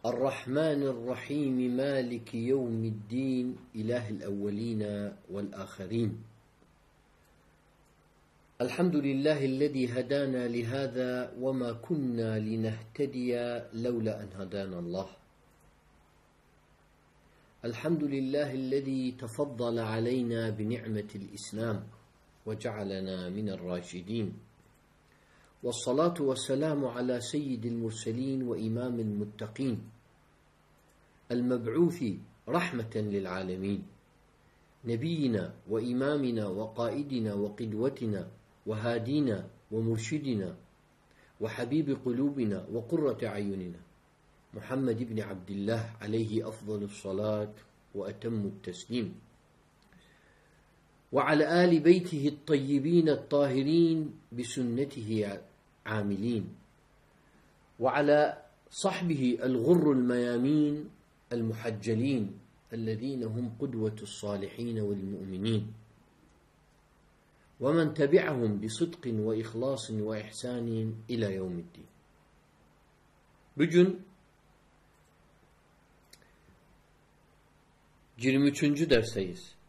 الرحمن الرحيم مالك يوم الدين إله الأولين والآخرين. الحمد لله الذي هدانا لهذا وما كنا لنهتدي لولا أن هدانا الله. الحمد لله الذي تفضل علينا بنعمة الإسلام وجعلنا من الراشدين. والصلاة والسلام على سيد المرسلين وإمام المتقين المبعوث رحمة للعالمين. نبينا وإمامنا وقائدنا وقدوتنا وهادينا ومرشدنا وحبيب قلوبنا وقرة أعيننا. محمد بن عبد الله عليه أفضل الصلاة وأتم التسليم. وعلى آل بيته الطيبين الطاهرين بسنته عاملين وعلى صحبه الغر الميامين المحجلين الذين هم قدوة الصالحين والمؤمنين ومن تبعهم بصدق وإخلاص وإحسان إلى يوم الدين Bugün 23. dersteyiz.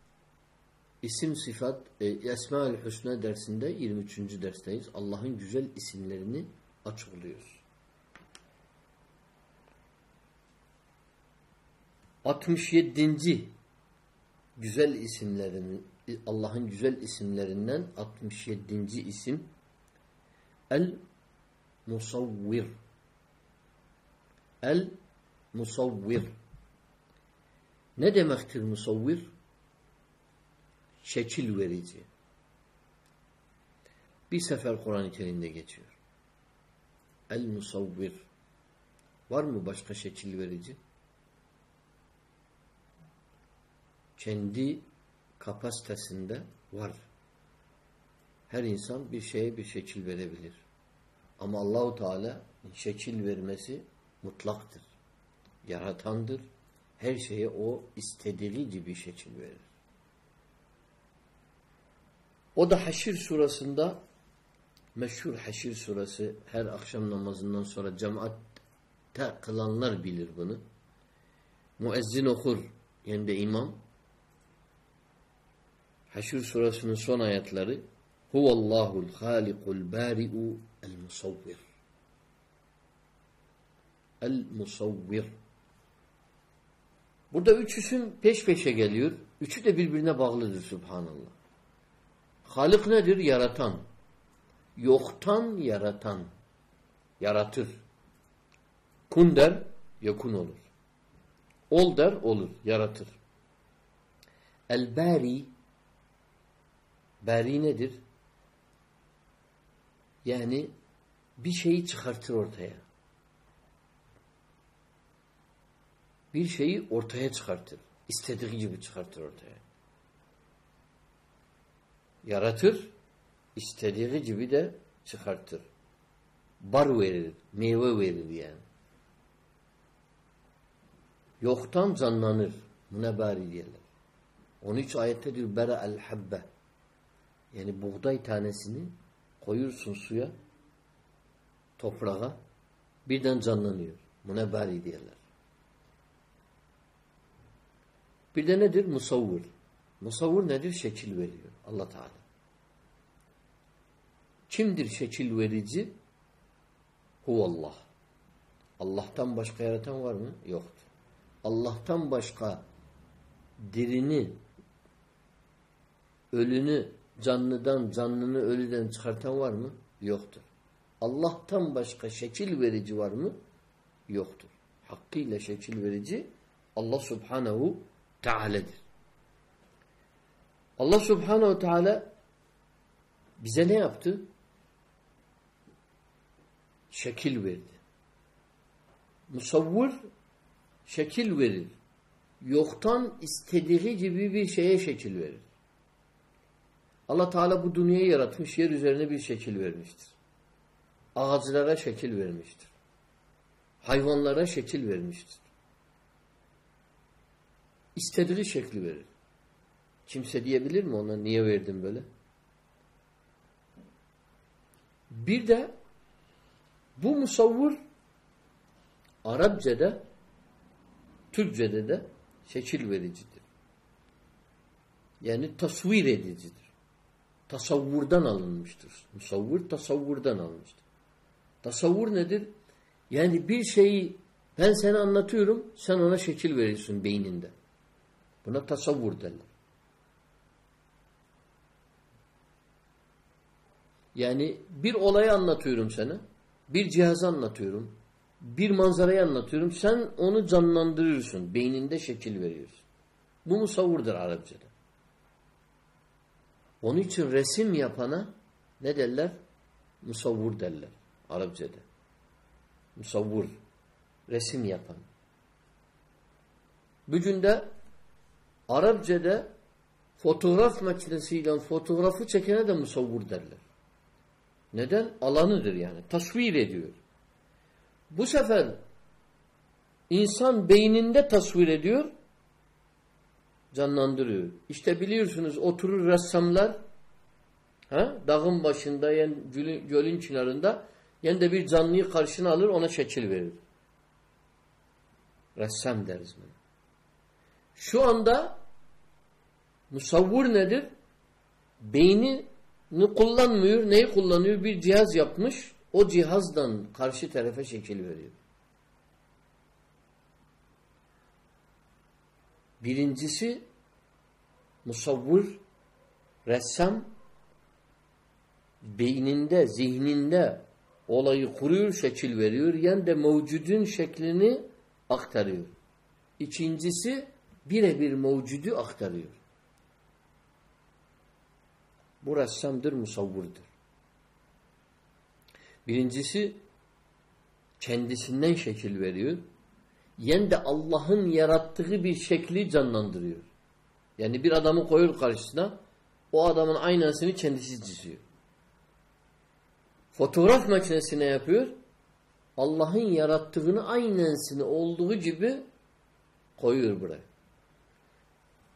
İsim sıfat, e, Esma-ül Hüsna dersinde 23. dersteyiz. Allah'ın güzel isimlerini açıklıyoruz. 67. güzel isimlerin Allah'ın güzel isimlerinden 67. isim El Musavvir El Musavvir Ne demektir musavvir? Şekil verici. Bir sefer Kur'an-ı Kerim'de geçiyor. El Musavvir Var mı başka şekil verici? kendi kapasitesinde var. Her insan bir şeye bir şekil verebilir. Ama Allahu Teala şekil vermesi mutlaktır. Yaratandır. Her şeye o istediği gibi şekil verir. O da Haşir surasında meşhur Haşir surası her akşam namazından sonra cemaatte kılanlar bilir bunu. Müezzin okur yani de imam Haşr surasının son ayetleri Huvallahul halikul bari'u el musavvir El musavvir Burada üç isim peş peşe geliyor. Üçü de birbirine bağlıdır subhanallah. Halik nedir? Yaratan. Yoktan yaratan. Yaratır. Kun der, yakun olur. Ol der, olur. Yaratır. El-Bari Bari nedir? Yani bir şeyi çıkartır ortaya. Bir şeyi ortaya çıkartır. İstediği gibi çıkartır ortaya. Yaratır, istediği gibi de çıkartır. Bar verir, meyve verir yani. Yoktan canlanır. Buna bari diyorlar. Onun için ayette diyor bera el habbe. Yani buğday tanesini koyursun suya, toprağa, birden canlanıyor. Munebari diyorlar. Bir de nedir? Musavvur. Musavvur nedir? Şekil veriyor. Allah Teala. Kimdir şekil verici? Huvallah. Allah'tan başka yaratan var mı? Yoktur. Allah'tan başka dirini, ölünü canlıdan, canlını ölüden çıkartan var mı? Yoktur. Allah'tan başka şekil verici var mı? Yoktur. Hakkıyla şekil verici Allah subhanehu teala'dır. Allah subhanehu teala bize ne yaptı? Şekil verdi. Musavvur şekil verir. Yoktan istediği gibi bir şeye şekil verir. Allah Teala bu dünyayı yaratmış, yer üzerine bir şekil vermiştir. Ağaçlara şekil vermiştir. Hayvanlara şekil vermiştir. İstediği şekli verir. Kimse diyebilir mi ona niye verdin böyle? Bir de bu musavvur Arapçada Türkçede de şekil vericidir. Yani tasvir edicidir. Tasavvurdan alınmıştır. Musavvur tasavvurdan alınmıştır. Tasavvur nedir? Yani bir şeyi ben sana anlatıyorum, sen ona şekil veriyorsun beyninde. Buna tasavvur derler. Yani bir olayı anlatıyorum sana, bir cihazı anlatıyorum, bir manzarayı anlatıyorum, sen onu canlandırıyorsun, beyninde şekil veriyorsun. Bu musavvurdur Arapçada. Onun için resim yapana ne derler? Musavvur derler Arapçada. Musavvur. Resim yapan. Bugün de Arapçada fotoğraf makinesiyle fotoğrafı çekene de musavvur derler. Neden? Alanıdır yani. Tasvir ediyor. Bu sefer insan beyninde tasvir ediyor, canlandırıyor. İşte biliyorsunuz oturur ressamlar ha, dağın başında yani gölün, gölün kenarında yani de bir canlıyı karşına alır ona şekil verir. Ressam deriz bunu. Şu anda musavvur nedir? Beynini kullanmıyor. Neyi kullanıyor? Bir cihaz yapmış. O cihazdan karşı tarafa şekil veriyor. Birincisi musavvur, ressam beyninde, zihninde olayı kuruyor, şekil veriyor. Yani de mevcudun şeklini aktarıyor. İkincisi birebir mevcudu aktarıyor. Bu ressamdır, musavvurdur. Birincisi kendisinden şekil veriyor. Yen de Allah'ın yarattığı bir şekli canlandırıyor. Yani bir adamı koyuyor karşısına o adamın aynasını kendisi çiziyor. Fotoğraf makinesine yapıyor. Allah'ın yarattığını aynensini olduğu gibi koyuyor buraya.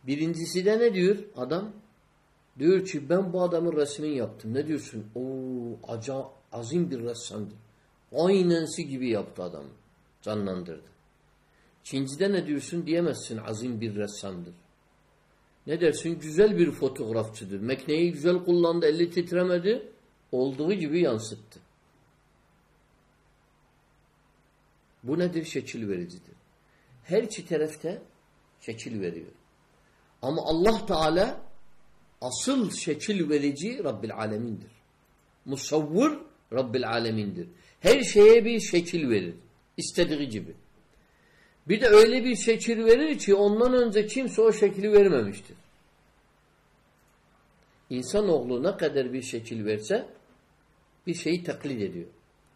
Birincisi de ne diyor adam? Diyor ki ben bu adamın resmini yaptım. Ne diyorsun? O acayip azim bir ressamdır. Aynensi gibi yaptı adamı. Canlandırdı. İkincide ne diyorsun? Diyemezsin azim bir ressamdır. Ne dersin? Güzel bir fotoğrafçıdır. Mekneyi güzel kullandı, eli titremedi. Olduğu gibi yansıttı. Bu nedir? Şekil vericidir. Her iki tarafta şekil veriyor. Ama Allah Teala asıl şekil verici Rabbil Alemin'dir. Musavvur Rabbil Alemin'dir. Her şeye bir şekil verir. İstediği gibi. Bir de öyle bir şekil verir ki ondan önce kimse o şekli vermemiştir. İnsanoğlu ne kadar bir şekil verse bir şeyi taklit ediyor.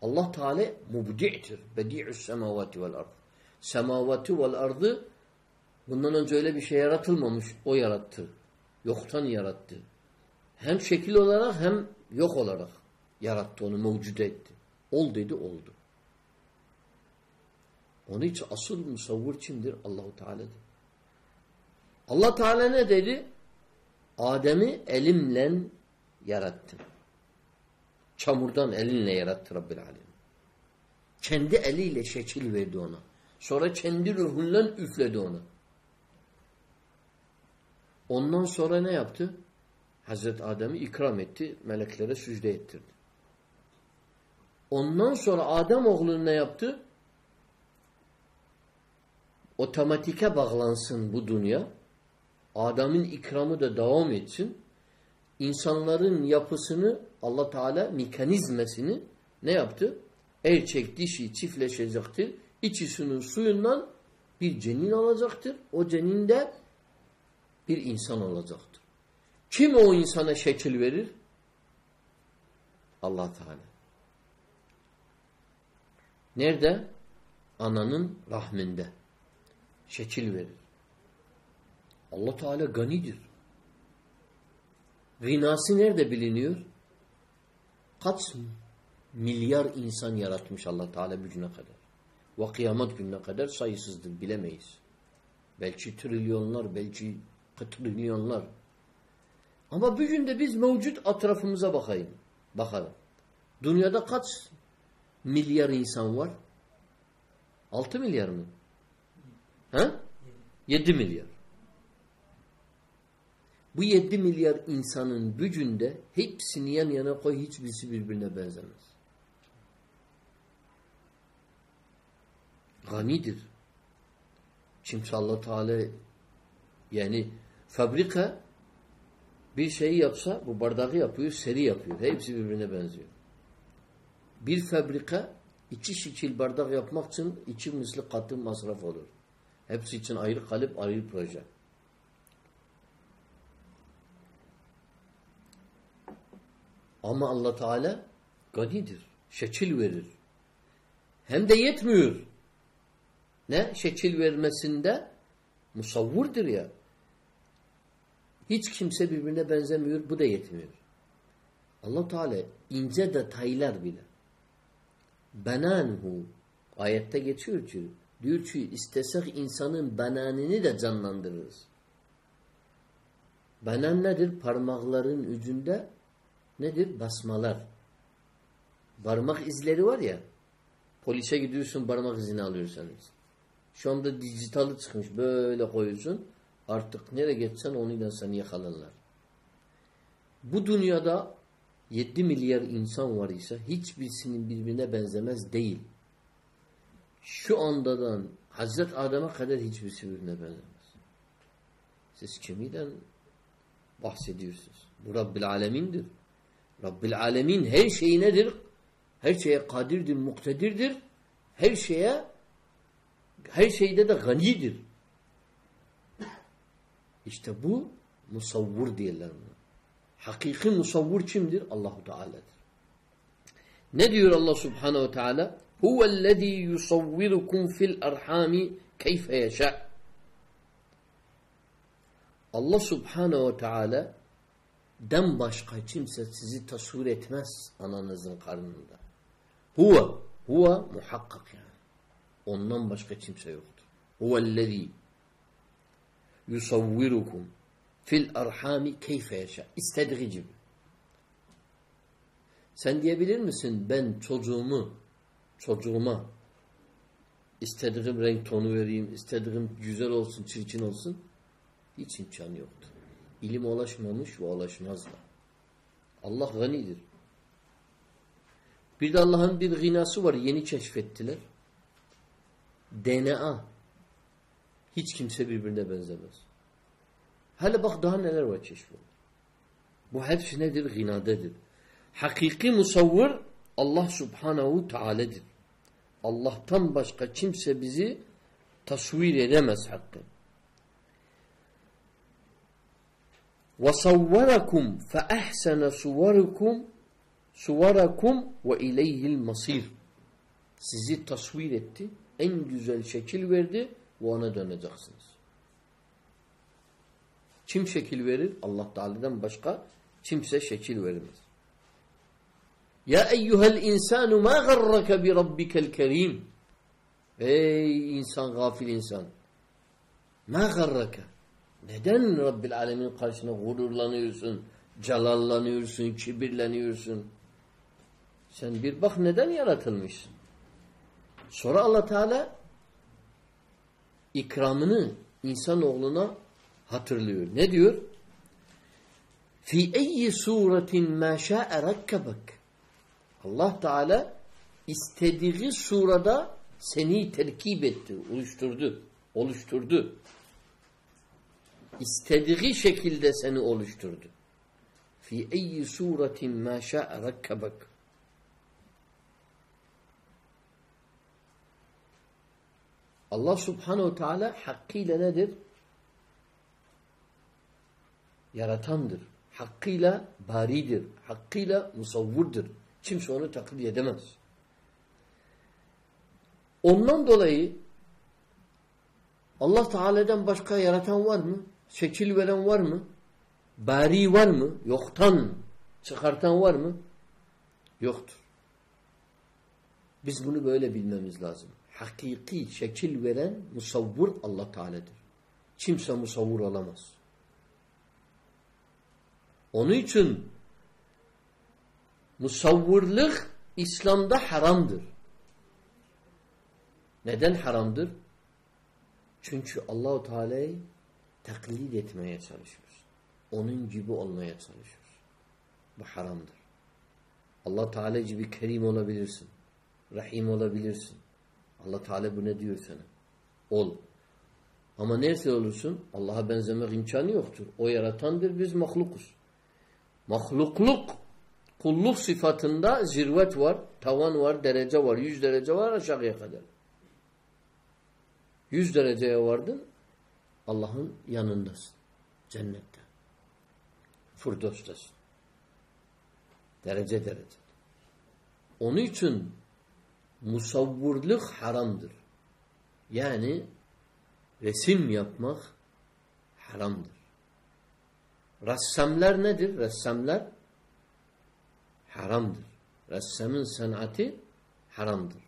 Allah Teala mubdi'tir. Bedi'us semavati vel ard. Semavati vel ardı bundan önce öyle bir şey yaratılmamış. O yarattı. Yoktan yarattı. Hem şekil olarak hem yok olarak yarattı onu, mevcut etti. Ol dedi, oldu. Onun için asıl musavvur kimdir? Allahu Teala'dır. Allah Teala ne dedi? Adem'i elimle yarattım. Çamurdan elinle yarattı Rabbil Alem. Kendi eliyle şekil verdi ona. Sonra kendi ruhundan üfledi ona. Ondan sonra ne yaptı? Hazreti Adem'i ikram etti, meleklere sücde ettirdi. Ondan sonra Adem oğlunu ne yaptı? Otomatike bağlansın bu dünya. Adem'in ikramı da devam etsin. İnsanların yapısını Allah Teala mekanizmasını ne yaptı? Erkek dişi çiftleşecektir. İçisinin suyundan bir cenin alacaktır. O ceninde bir insan olacaktır. Kim o insana şekil verir? Allah Teala. Nerede? Ananın rahminde. Şekil verir. Allah Teala ganidir. Gınası nerede biliniyor? Kaç milyar insan yaratmış Allah Teala gücüne kadar. Ve kıyamet gününe kadar sayısızdır bilemeyiz. Belki trilyonlar, belki kıtrilyonlar. Ama bugün de biz mevcut etrafımıza bakayım. Bakalım. Dünyada kaç milyar insan var? 6 milyar mı? Ha? 7 milyar. Bu 7 milyar insanın gücünde hepsini yan yana koy hiçbirisi birbirine benzemez. Ganidir. Kimse allah Teala yani fabrika bir şey yapsa bu bardağı yapıyor, seri yapıyor. Hepsi birbirine benziyor. Bir fabrika iki şekil bardak yapmak için iki misli katı masraf olur. Hepsi için ayrı kalıp ayrı proje. Ama Allah Teala ganidir. Şekil verir. Hem de yetmiyor. Ne? Şekil vermesinde musavvurdur ya. Hiç kimse birbirine benzemiyor. Bu da yetmiyor. allah Teala ince detaylar bile. Benanhu ayette geçiyor ki diyor ki istesek insanın benanını da canlandırırız. Benan nedir? Parmakların ucunda nedir? Basmalar. Parmak izleri var ya polise gidiyorsun parmak izini alıyorsanız. Şu anda dijitali çıkmış. Böyle koyuyorsun. Artık nereye geçsen onunla seni yakalarlar. Bu dünyada 7 milyar insan var ise hiçbirisinin birbirine benzemez değil. Şu andadan Hazret Adem'e kadar hiçbirisi birbirine benzemez. Siz kimiden bahsediyorsunuz? Bu Rabbil Alemin'dir. Rabbil Alemin her şeyi nedir? Her şeye kadirdir, muktedirdir. Her şeye her şeyde de ganidir. İşte bu musavvur diyorlar buna. Hakiki musavvur kimdir? Allahu Teala'dır. Ne diyor Allah Subhanahu ve Teala? Huvellezî yusavvirukum fil arhami keyfe yeşâ. Allah Subhanahu ve Teala den başka kimse sizi tasvir etmez ananızın karnında. Huve, huve muhakkak yani. Ondan başka kimse yoktur. Huvellezî yusavvirukum fil arhami keyfe yaşa. İstediği gibi. Sen diyebilir misin ben çocuğumu çocuğuma istediğim renk tonu vereyim, istediğim güzel olsun, çirkin olsun hiç imkanı yoktur. İlim ulaşmamış ve ulaşmaz da. Allah ganidir. Bir de Allah'ın bir gınası var. Yeni keşfettiler. DNA. Hiç kimse birbirine benzemez. Hele bak daha neler var keşfoldu. Bu hepsi nedir? Gınadedir. Hakiki musavvir Allah subhanehu teala'dır. Allah'tan başka kimse bizi tasvir edemez hakkı. وَصَوَّرَكُمْ فَأَحْسَنَ صُوَرُكُمْ suvarakum ve ileyhil masir. Sizi tasvir etti. En güzel şekil verdi ve ona döneceksiniz. Kim şekil verir? Allah Teala'dan başka kimse şekil vermez. Ya eyyuhel insanu ma garraka bi rabbikel kerim. Ey insan gafil insan. Ma garraka. Neden Rabbil Alemin karşısına gururlanıyorsun, celallanıyorsun, kibirleniyorsun? Sen bir bak neden yaratılmışsın? Sonra Allah Teala ikramını insanoğluna hatırlıyor. Ne diyor? Fi eyyi suretin ma şa'e rakkabak. Allah Teala istediği surada seni terkip etti, oluşturdu. Oluşturdu. İstediği şekilde seni oluşturdu. Fi eyyi suretin ma şa'e rakkabak. Allah subhanehu teala hakkıyla nedir? Yaratandır. Hakkıyla baridir. Hakkıyla musavvurdur. Kimse onu taklit edemez. Ondan dolayı Allah Teala'dan başka yaratan var mı? Şekil veren var mı? Bari var mı? Yoktan çıkartan var mı? Yoktur. Biz bunu böyle bilmemiz lazım. Hakiki şekil veren musavvur Allah Teala'dır. Kimse musavvur olamaz. Onun için musavvurluk İslam'da haramdır. Neden haramdır? Çünkü Allahu Teala'yı taklit etmeye çalışıyoruz. Onun gibi olmaya çalışıyoruz. Bu haramdır. Allah Teala gibi kerim olabilirsin. Rahim olabilirsin. Allah Teala bu ne diyor sana? Ol. Ama nerede olursun? Allah'a benzemek imkanı yoktur. O yaratandır, biz mahlukuz. Mahlukluk, kulluk sıfatında zirvet var, tavan var, derece var, yüz derece var aşağıya kadar. Yüz dereceye vardın, Allah'ın yanındasın. Cennette. Firdos'tasın. Derece derece. Onun için musavvurluk haramdır. Yani resim yapmak haramdır. Ressamlar nedir? Ressamlar haramdır. Ressamın sanatı haramdır.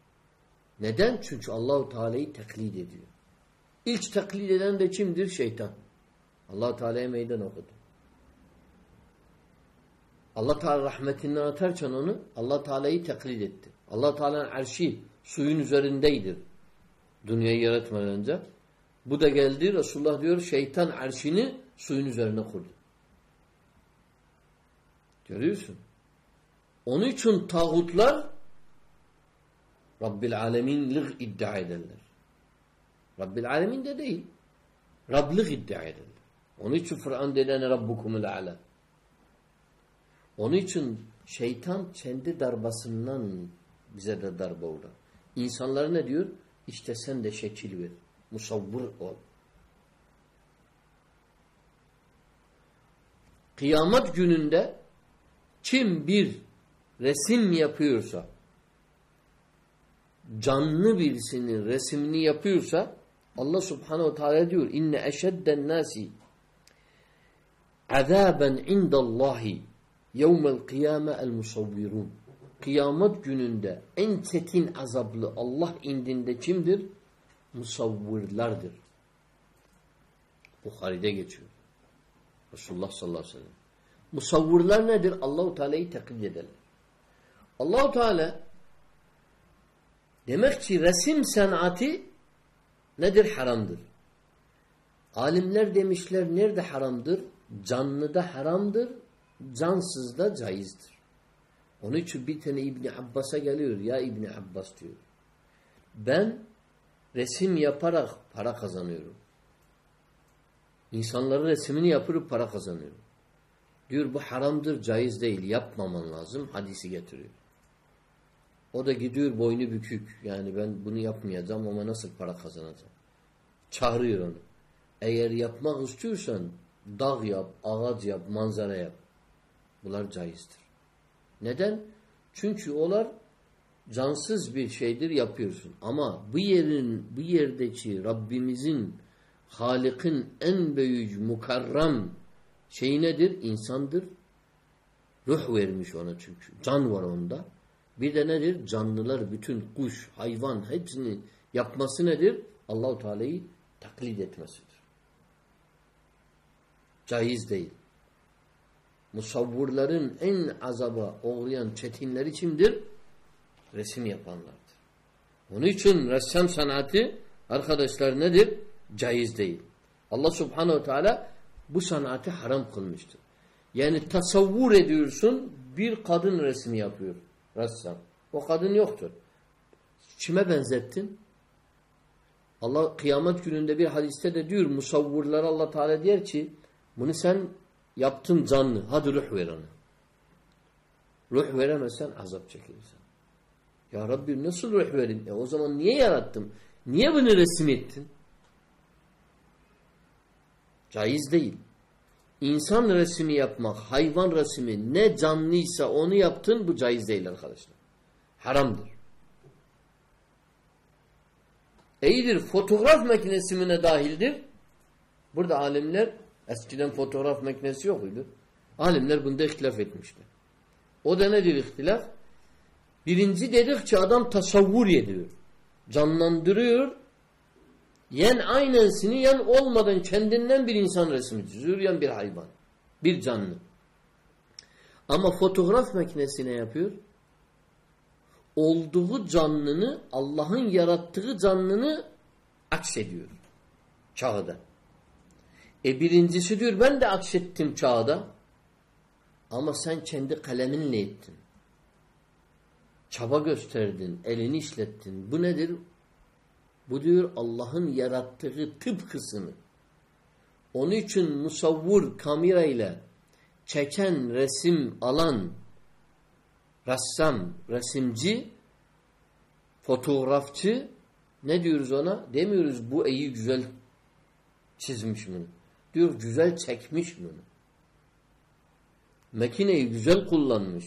Neden? Çünkü Allahu Teala'yı taklit ediyor. İlk taklit eden de kimdir? Şeytan. Allah Teala'ya meydan okudu. Allah Teala rahmetinden atarken onu Allah Teala'yı taklit etti. Allah Teala'nın arşi suyun üzerindeydir. Dünyayı yaratmadan önce. Bu da geldi Resulullah diyor şeytan arşini suyun üzerine kurdu. Görüyorsun. Onun için tağutlar Rabbil Aleminlik iddia ederler. Rabbil Alemin de değil. Rablık iddia ederler. Onun için Fıran denen Rabbukumul A'la. Onun için şeytan kendi darbasından bize de darbe uğrar. İnsanlara ne diyor? İşte sen de şekil ver. Musavvur ol. Kıyamet gününde kim bir resim yapıyorsa canlı birisinin resmini yapıyorsa Allah subhanehu ve teala diyor inne eşedden nasi azaben indallahi yevmel kıyame el musavvirun kıyamet gününde en çetin azaplı Allah indinde kimdir? Musavvirlardır. Bukhari'de geçiyor. Resulullah sallallahu aleyhi ve sellem. Musavvirlar nedir? Allahu Teala'yı taklit ederler. Allahu Teala demek ki resim sanatı nedir? Haramdır. Alimler demişler nerede haramdır? Canlıda haramdır, cansızda caizdir. Onun için bir tane İbni Abbas'a geliyor. Ya İbni Abbas diyor. Ben resim yaparak para kazanıyorum. İnsanların resmini yapıp para kazanıyorum. Diyor bu haramdır, caiz değil. Yapmaman lazım. Hadisi getiriyor. O da gidiyor boynu bükük. Yani ben bunu yapmayacağım ama nasıl para kazanacağım? Çağırıyor onu. Eğer yapmak istiyorsan dağ yap, ağaç yap, manzara yap. Bunlar caizdir. Neden? Çünkü onlar cansız bir şeydir yapıyorsun. Ama bu yerin bu yerdeki Rabbimizin Halik'in en büyük mukarram şey nedir? İnsandır. Ruh vermiş ona çünkü. Can var onda. Bir de nedir? Canlılar, bütün kuş, hayvan hepsini yapması nedir? Allahu Teala'yı taklit etmesidir. Caiz değil. Musavvurların en azaba uğrayan çetinleri kimdir? Resim yapanlardır. Onun için ressam sanatı arkadaşlar nedir? Caiz değil. Allah subhanehu teala bu sanatı haram kılmıştır. Yani tasavvur ediyorsun bir kadın resmi yapıyor ressam. O kadın yoktur. Kime benzettin? Allah kıyamet gününde bir hadiste de diyor musavvurlara Allah Teala diyor ki bunu sen yaptın canlı. Hadi ruh ver ona. Ruh veremezsen azap çekilirsin. Ya Rabbi nasıl ruh verin? E o zaman niye yarattım? Niye bunu resim ettin? Caiz değil. İnsan resmi yapmak, hayvan resmi ne canlıysa onu yaptın bu caiz değil arkadaşlar. Haramdır. İyidir fotoğraf makinesi mi ne dahildir? Burada alimler Eskiden fotoğraf makinesi yokuydu. Alimler bunda ihtilaf etmişler. O da nedir ihtilaf? Birinci dedik ki adam tasavvur ediyor. Canlandırıyor. Yen aynısını yen olmadan kendinden bir insan resmi çiziyor yen bir hayvan. Bir canlı. Ama fotoğraf makinesi ne yapıyor? Olduğu canlını Allah'ın yarattığı canlını aksediyor. Çağda. E birincisi diyor ben de aksettim çağda. Ama sen kendi kaleminle ettin. Çaba gösterdin, elini işlettin. Bu nedir? Bu diyor Allah'ın yarattığı tıpkısını. Onun için musavvur kamerayla çeken, resim alan ressam, resimci, fotoğrafçı ne diyoruz ona? Demiyoruz bu iyi güzel çizmiş bunu. Diyor güzel çekmiş bunu. Makineyi güzel kullanmış.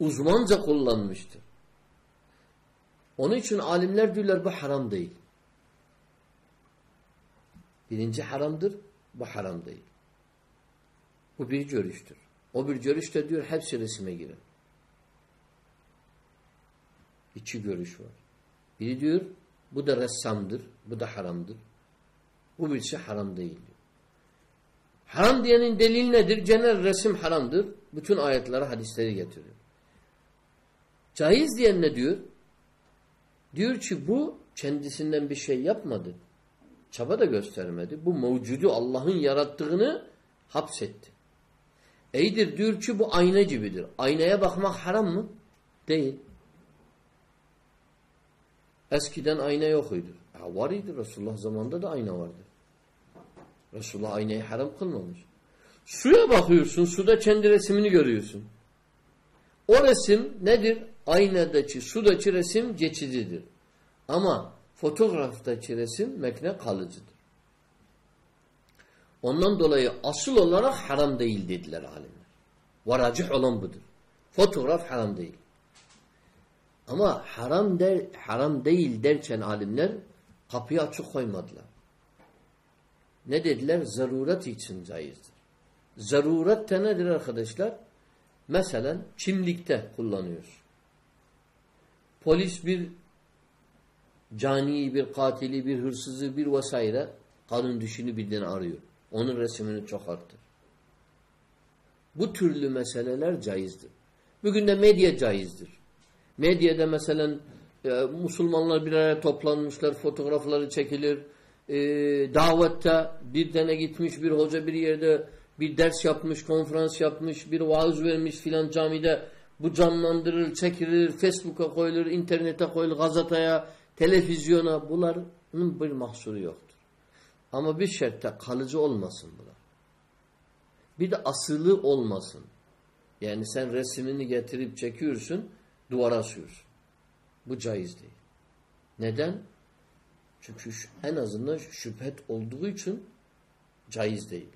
Uzmanca kullanmıştır. Onun için alimler diyorlar bu haram değil. Birinci haramdır, bu haram değil. Bu bir görüştür. O bir görüşte diyor hepsi resime girer. İki görüş var. Biri diyor bu da ressamdır, bu da haramdır. Bu birisi haram değil diyor. Haram diyenin delil nedir? Genel resim haramdır. Bütün ayetleri, hadisleri getiriyor. Caiz diyen ne diyor? Diyor ki bu kendisinden bir şey yapmadı. Çaba da göstermedi. Bu mevcudu Allah'ın yarattığını hapsetti. Eydir diyor ki bu ayna gibidir. Aynaya bakmak haram mı? Değil. Eskiden ayna yokuydu. Ya var idi Resulullah zamanında da ayna vardı. Resulullah aynayı haram kılmamış. Suya bakıyorsun, suda kendi resmini görüyorsun. O resim nedir? Aynadaki, sudaki resim geçicidir. Ama fotoğraftaki resim mekne kalıcıdır. Ondan dolayı asıl olarak haram değil dediler alimler. Varacih olan budur. Fotoğraf haram değil. Ama haram der, haram değil derken alimler kapıyı açık koymadılar. Ne dediler? Zaruret için caizdir. Zaruret de nedir arkadaşlar? Mesela kimlikte kullanıyoruz. Polis bir caniyi, bir katili, bir hırsızı, bir vesaire kanun düşünü birden arıyor. Onun resmini çok arttır. Bu türlü meseleler caizdir. Bugün de medya caizdir. Medyada mesela e, Müslümanlar bir araya toplanmışlar, fotoğrafları çekilir. E, davette bir tane gitmiş bir hoca bir yerde bir ders yapmış, konferans yapmış, bir vaaz vermiş filan camide. Bu canlandırılır, çekilir, Facebook'a koyulur, internete koyulur, gazeteye, televizyona. Bunların bir mahsuru yoktur. Ama bir şertte kalıcı olmasın bunlar. Bir de asılı olmasın. Yani sen resmini getirip çekiyorsun, duvara asıyorsun. Bu caiz değil. Neden? Çünkü en azından şüphet olduğu için caiz değil.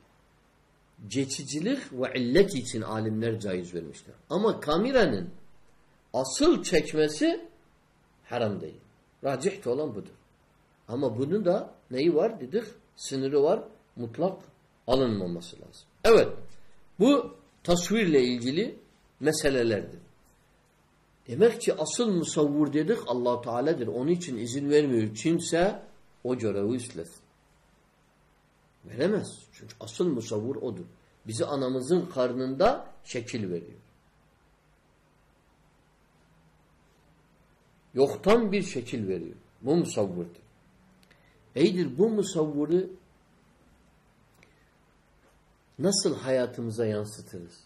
Geçicilik ve illet için alimler caiz vermişler. Ama kameranın asıl çekmesi haram değil. Racih olan budur. Ama bunun da neyi var dedik? Sınırı var. Mutlak alınmaması lazım. Evet. Bu tasvirle ilgili meselelerdir. Demek ki asıl musavvur dedik allah Teala'dır. Onun için izin vermiyor. Kimse o görevi üstlesin. Veremez. Çünkü asıl musavvur odur. Bizi anamızın karnında şekil veriyor. Yoktan bir şekil veriyor. Bu musavvurdur. Eydir bu musavvuru nasıl hayatımıza yansıtırız?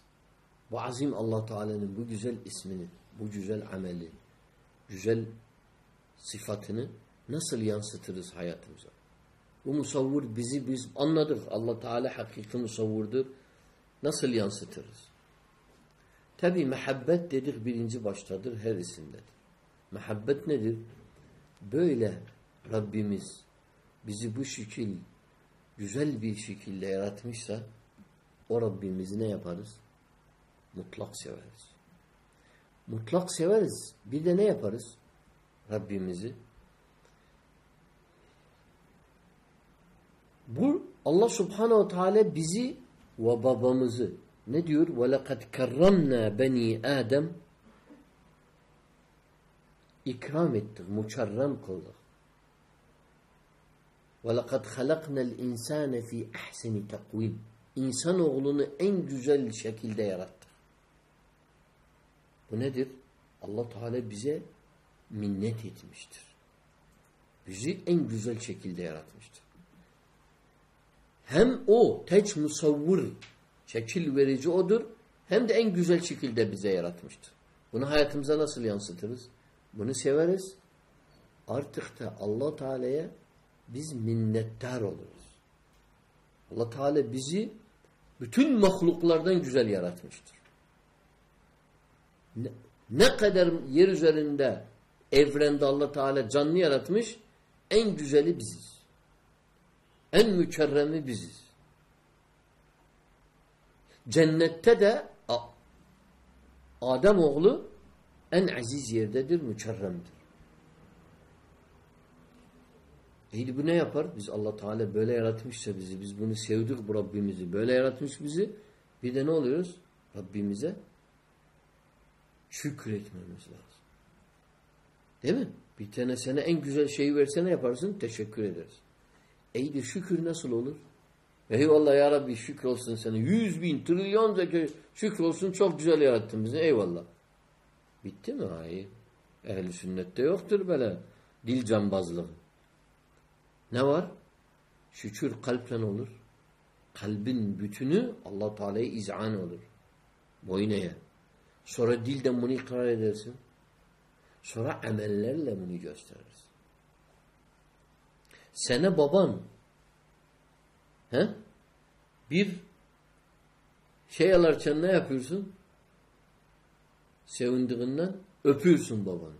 Bu azim allah Teala'nın bu güzel ismini, bu güzel ameli, güzel sıfatını nasıl yansıtırız hayatımıza? Bu musavvur bizi biz anladık. allah Teala hakiki musavvurdur. Nasıl yansıtırız? Tabi mehabbet dedik birinci baştadır, her isimdedir. Mehabbet nedir? Böyle Rabbimiz bizi bu şekil güzel bir şekilde yaratmışsa o Rabbimizi ne yaparız? Mutlak severiz. Mutlak severiz. Bir de ne yaparız? Rabbimizi. Bu Allah subhanehu teala bizi ve babamızı ne diyor? وَلَقَدْ كَرَّمْنَا beni Adem ikram ettik, mukarrem kıldık. وَلَقَدْ خَلَقْنَا الْاِنْسَانَ ف۪ي اَحْسَنِ تَقْوِيمٍ İnsanoğlunu en güzel şekilde yarattık. Bu nedir? Allah Teala bize minnet etmiştir. Bizi en güzel şekilde yaratmıştır. Hem o teç musavvur şekil verici odur hem de en güzel şekilde bize yaratmıştır. Bunu hayatımıza nasıl yansıtırız? Bunu severiz. Artık da Allah Teala'ya biz minnettar oluruz. Allah Teala bizi bütün mahluklardan güzel yaratmıştır. Ne, kadar yer üzerinde evrende Allah Teala canlı yaratmış en güzeli biziz. En mükerremi biziz. Cennette de Adem oğlu en aziz yerdedir, mükerremdir. İyi bu ne yapar? Biz Allah Teala böyle yaratmışsa bizi, biz bunu sevdik bu Rabbimizi, böyle yaratmış bizi. Bir de ne oluyoruz? Rabbimize şükretmemiz lazım. Değil mi? Bir tane sana en güzel şeyi verse ne yaparsın? Teşekkür ederiz. İyi de şükür nasıl olur? Eyvallah ya Rabbi şükür olsun sana. Yüz bin, trilyonca şükür olsun çok güzel yarattın bizi. Eyvallah. Bitti mi? Hayır. Ehli sünnette yoktur böyle dil cambazlığı. Ne var? Şükür kalpten olur. Kalbin bütünü Allah Teala'ya izan olur. Boyun eğer. Sonra dilden bunu ikrar edersin. Sonra amellerle bunu gösteririz. Sene baban he? bir şey alarken ne yapıyorsun? Sevindiğinden öpüyorsun babanı.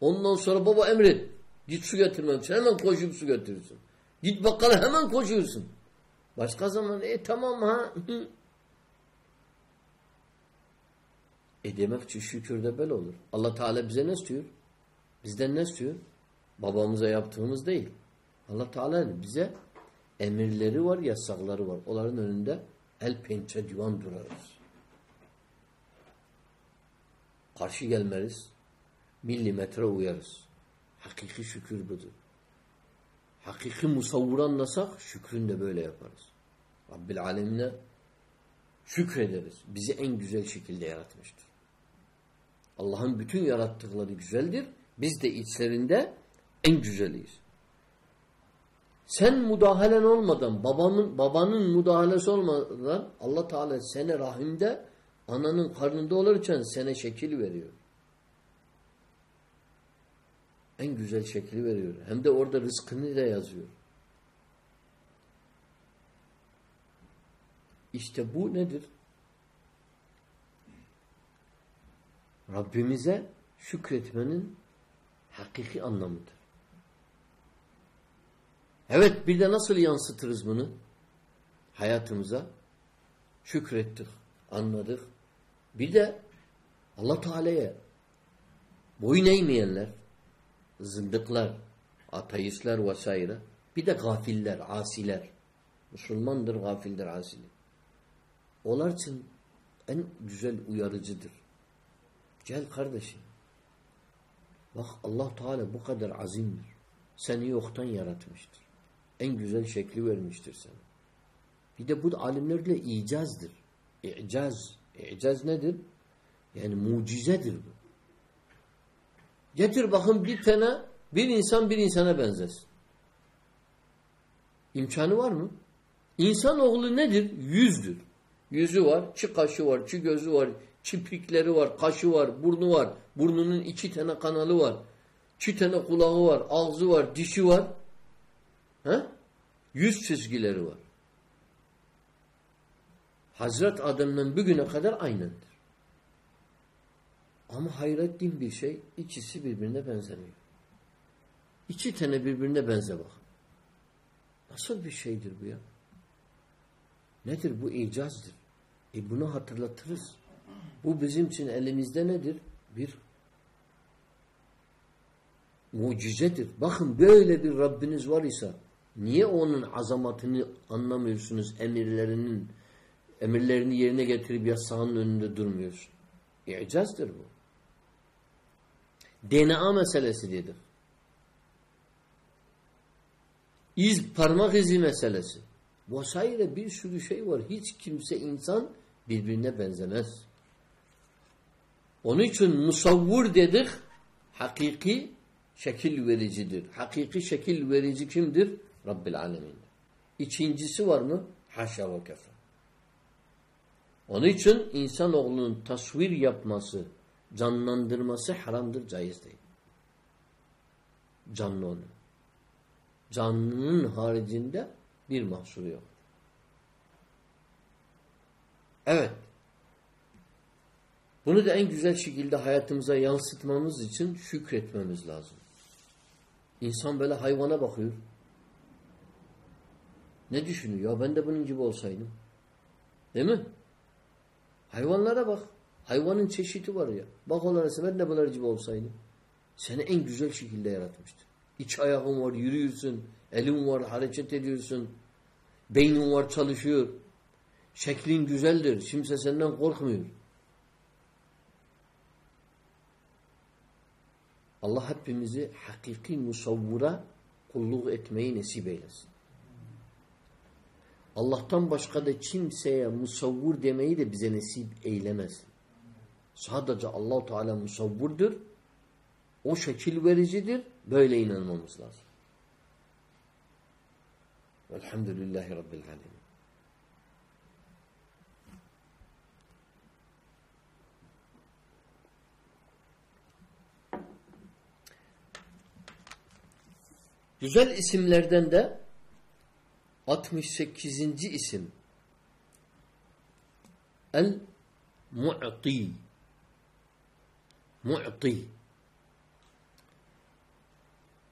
Ondan sonra baba emret. Git su getirmem için hemen koşup su götürürsün. Git bakkala hemen koşuyorsun. Başka zaman e tamam ha. e demek ki şükür de böyle olur. Allah Teala bize ne istiyor? Bizden ne istiyor? Babamıza yaptığımız değil. Allah Teala bize emirleri var, yasakları var. Onların önünde el pençe divan durarız. Karşı gelmeriz. Milimetre uyarız. Hakiki şükür budur. Hakiki musavvur anlasak şükrün de böyle yaparız. Rabbil alemine şükrederiz. Bizi en güzel şekilde yaratmıştır. Allah'ın bütün yarattıkları güzeldir. Biz de içlerinde en güzeliyiz. Sen müdahalen olmadan, babamın babanın müdahalesi olmadan Allah Teala seni rahimde ananın karnında olurken sana şekil veriyor. En güzel şekli veriyor. Hem de orada rızkını da yazıyor. İşte bu nedir? Rabbimize şükretmenin hakiki anlamıdır. Evet bir de nasıl yansıtırız bunu? Hayatımıza şükrettik, anladık. Bir de Allah Teala'ya boyun eğmeyenler, zındıklar, ateistler vesaire. Bir de gafiller, asiler. Müslümandır, gafildir, asilir. Onlar için en güzel uyarıcıdır. Gel kardeşim. Bak Allah Teala bu kadar azimdir. Seni yoktan yaratmıştır. En güzel şekli vermiştir sana. Bir de bu alimlerle icazdır. İcaz. İcaz nedir? Yani mucizedir bu. Getir bakın bir tane bir insan bir insana benzesin. İmkanı var mı? İnsan oğlu nedir? Yüzdür. Yüzü var, çi kaşı var, çi gözü var, çipikleri var, kaşı var, burnu var. Burnunun iki tane kanalı var. İki tane kulağı var, ağzı var, dişi var. He? Yüz çizgileri var. Hazret Adem'den bugüne kadar aynıdır. Ama hayrettin bir şey ikisi birbirine benzemiyor. İki tane birbirine benze bak. Nasıl bir şeydir bu ya? Nedir bu icazdır? E bunu hatırlatırız. Bu bizim için elimizde nedir? Bir mucizedir. Bakın böyle bir Rabbiniz var ise Niye onun azamatını anlamıyorsunuz emirlerinin emirlerini yerine getirip yasağının önünde durmuyorsun? İcazdır bu. DNA meselesi dedik. İz, parmak izi meselesi. Vesaire bir sürü şey var. Hiç kimse insan birbirine benzemez. Onun için musavvur dedik. Hakiki şekil vericidir. Hakiki şekil verici kimdir? Rabbil alemin. İkincisi var mı? Haşa ve kefe. Onun için insanoğlunun tasvir yapması, canlandırması haramdır, caiz değil. Canlı onu. Canlının haricinde bir mahsuru yok. Evet. Bunu da en güzel şekilde hayatımıza yansıtmamız için şükretmemiz lazım. İnsan böyle hayvana bakıyor. Ne düşünüyor? Ya ben de bunun gibi olsaydım. Değil mi? Hayvanlara bak. Hayvanın çeşidi var ya. Bak onlara ben de bunlar gibi olsaydım. Seni en güzel şekilde yaratmıştır. İç ayağın var, yürüyorsun. Elin var, hareket ediyorsun. Beynin var, çalışıyor. Şeklin güzeldir. Kimse senden korkmuyor. Allah hepimizi hakiki musavvura kulluk etmeyi nasip eylesin. Allah'tan başka da kimseye musavvur demeyi de bize nasip eylemesin. Sadece allah Teala musavvurdur. O şekil vericidir. Böyle inanmamız lazım. Velhamdülillahi Rabbil Alemin. Güzel isimlerden de 68. isim El Mu'ti Mu'ti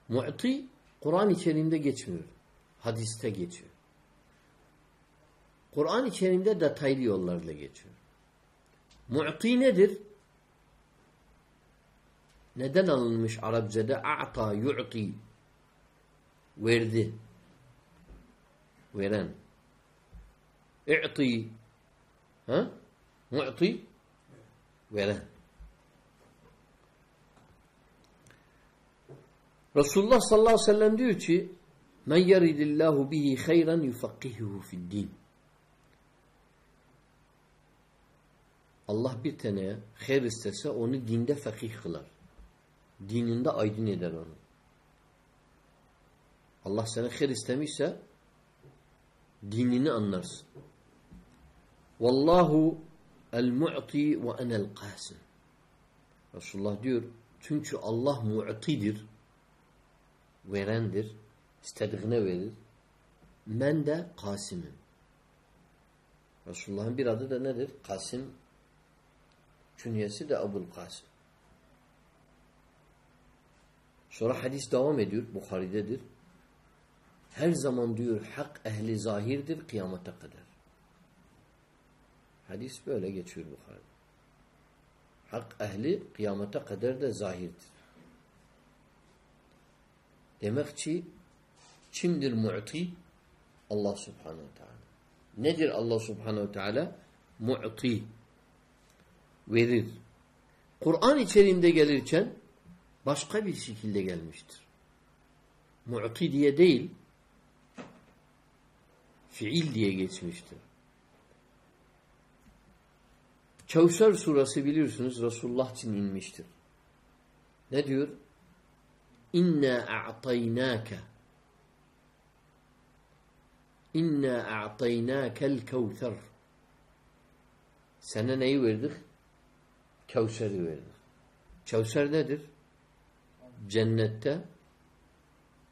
Mu'ti Kur'an-ı Kerim'de geçmiyor. Hadiste geçiyor. Kur'an-ı Kerim'de detaylı yollarla geçiyor. Mu'ti nedir? Neden alınmış Arapçada? A'ta yu'ti verdi. Veren. İ'ti ha? Mu'ti veren. Resulullah sallallahu aleyhi ve sellem diyor ki men yeridillahu bihi hayran yufakkihuhu fid din. Allah bir tane hayır istese onu dinde fakih kılar. Dininde aydın eder onu. Allah sana hayır istemişse dinini anlarsın. Vallahu el-mu'ti ve enel qasim. Resulullah diyor çünkü Allah mu'tidir. Verendir. istediğine verir. Ben de Kasim'im. Resulullah'ın bir adı da nedir? Kasim. Künyesi de Abul Kasim. Sonra hadis devam ediyor. Bukhari'dedir. Her zaman diyor hak ehli zahirdir kıyamete kadar. Hadis böyle geçiyor Bukhari'de. Hak ehli kıyamete kadar da zahirdir. Demek ki kimdir mu'ti? Allah subhanehu teala. Nedir Allah subhanehu teala? Mu'ti. Verir. Kur'an içerisinde gelirken başka bir şekilde gelmiştir. Mu'ti diye değil, fiil diye geçmiştir. Kevser surası biliyorsunuz Resulullah için inmiştir. Ne diyor? İnna a'taynâke İnna a'taynâkel kevser Sana neyi verdik? Kevser'i verdik. Kevser nedir? Cennette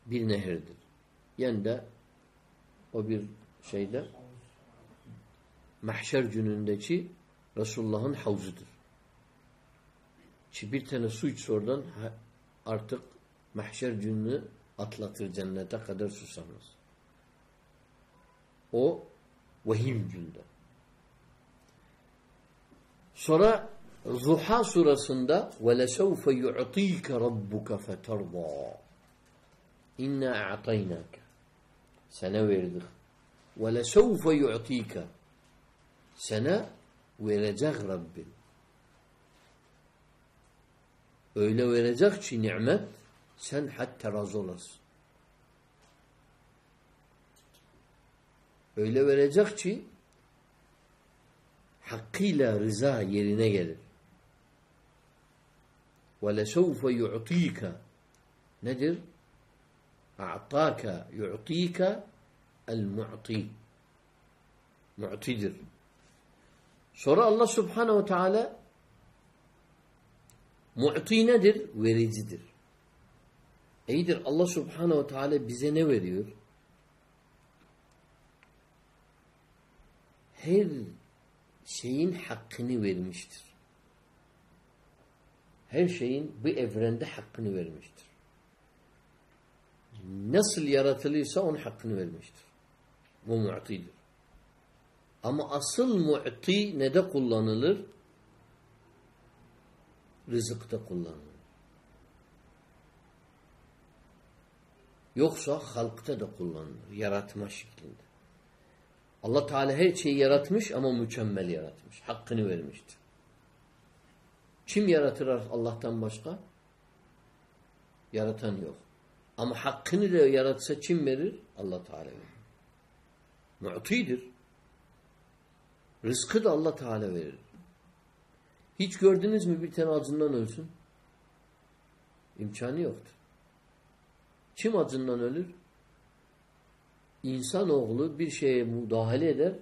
bir nehirdir. Yani de o bir şeyde mahşer günündeki Resulullah'ın havzudur. Ki bir tane su içse oradan artık mahşer gününü atlatır cennete kadar susamaz. O vehim günde. Sonra Zuha surasında وَلَسَوْفَ يُعْطِيكَ رَبُّكَ فَتَرْضَى اِنَّا اَعْطَيْنَاكَ Sana verdik. ولسوف يعطيك. سنة ورزاق رب. أولا شي نعمة سن حتى رزولس أولا شي حقيلة رزا يرنا يلر ولسوف يعطيك. نجر أعطاك يعطيك el-mu'ti. Mu'tidir. Sonra Allah subhanehu ve teala mu'ti nedir? Vericidir. İyidir Allah subhanehu ve teala bize ne veriyor? Her şeyin hakkını vermiştir. Her şeyin bu evrende hakkını vermiştir. Nasıl yaratılıysa onun hakkını vermiştir. Bu mu'tidir. Ama asıl mu'ti ne de kullanılır? Rızıkta kullanılır. Yoksa halkta da kullanılır. Yaratma şeklinde. Allah Teala her şeyi yaratmış ama mükemmel yaratmış. Hakkını vermiştir. Kim yaratır Allah'tan başka? Yaratan yok. Ama hakkını da yaratsa kim verir? Allah Teala verir. Mu'tidir. Rızkı da Allah Teala verir. Hiç gördünüz mü bir tane acından ölsün? İmkanı yoktur. Kim acından ölür? İnsanoğlu bir şeye müdahale eder,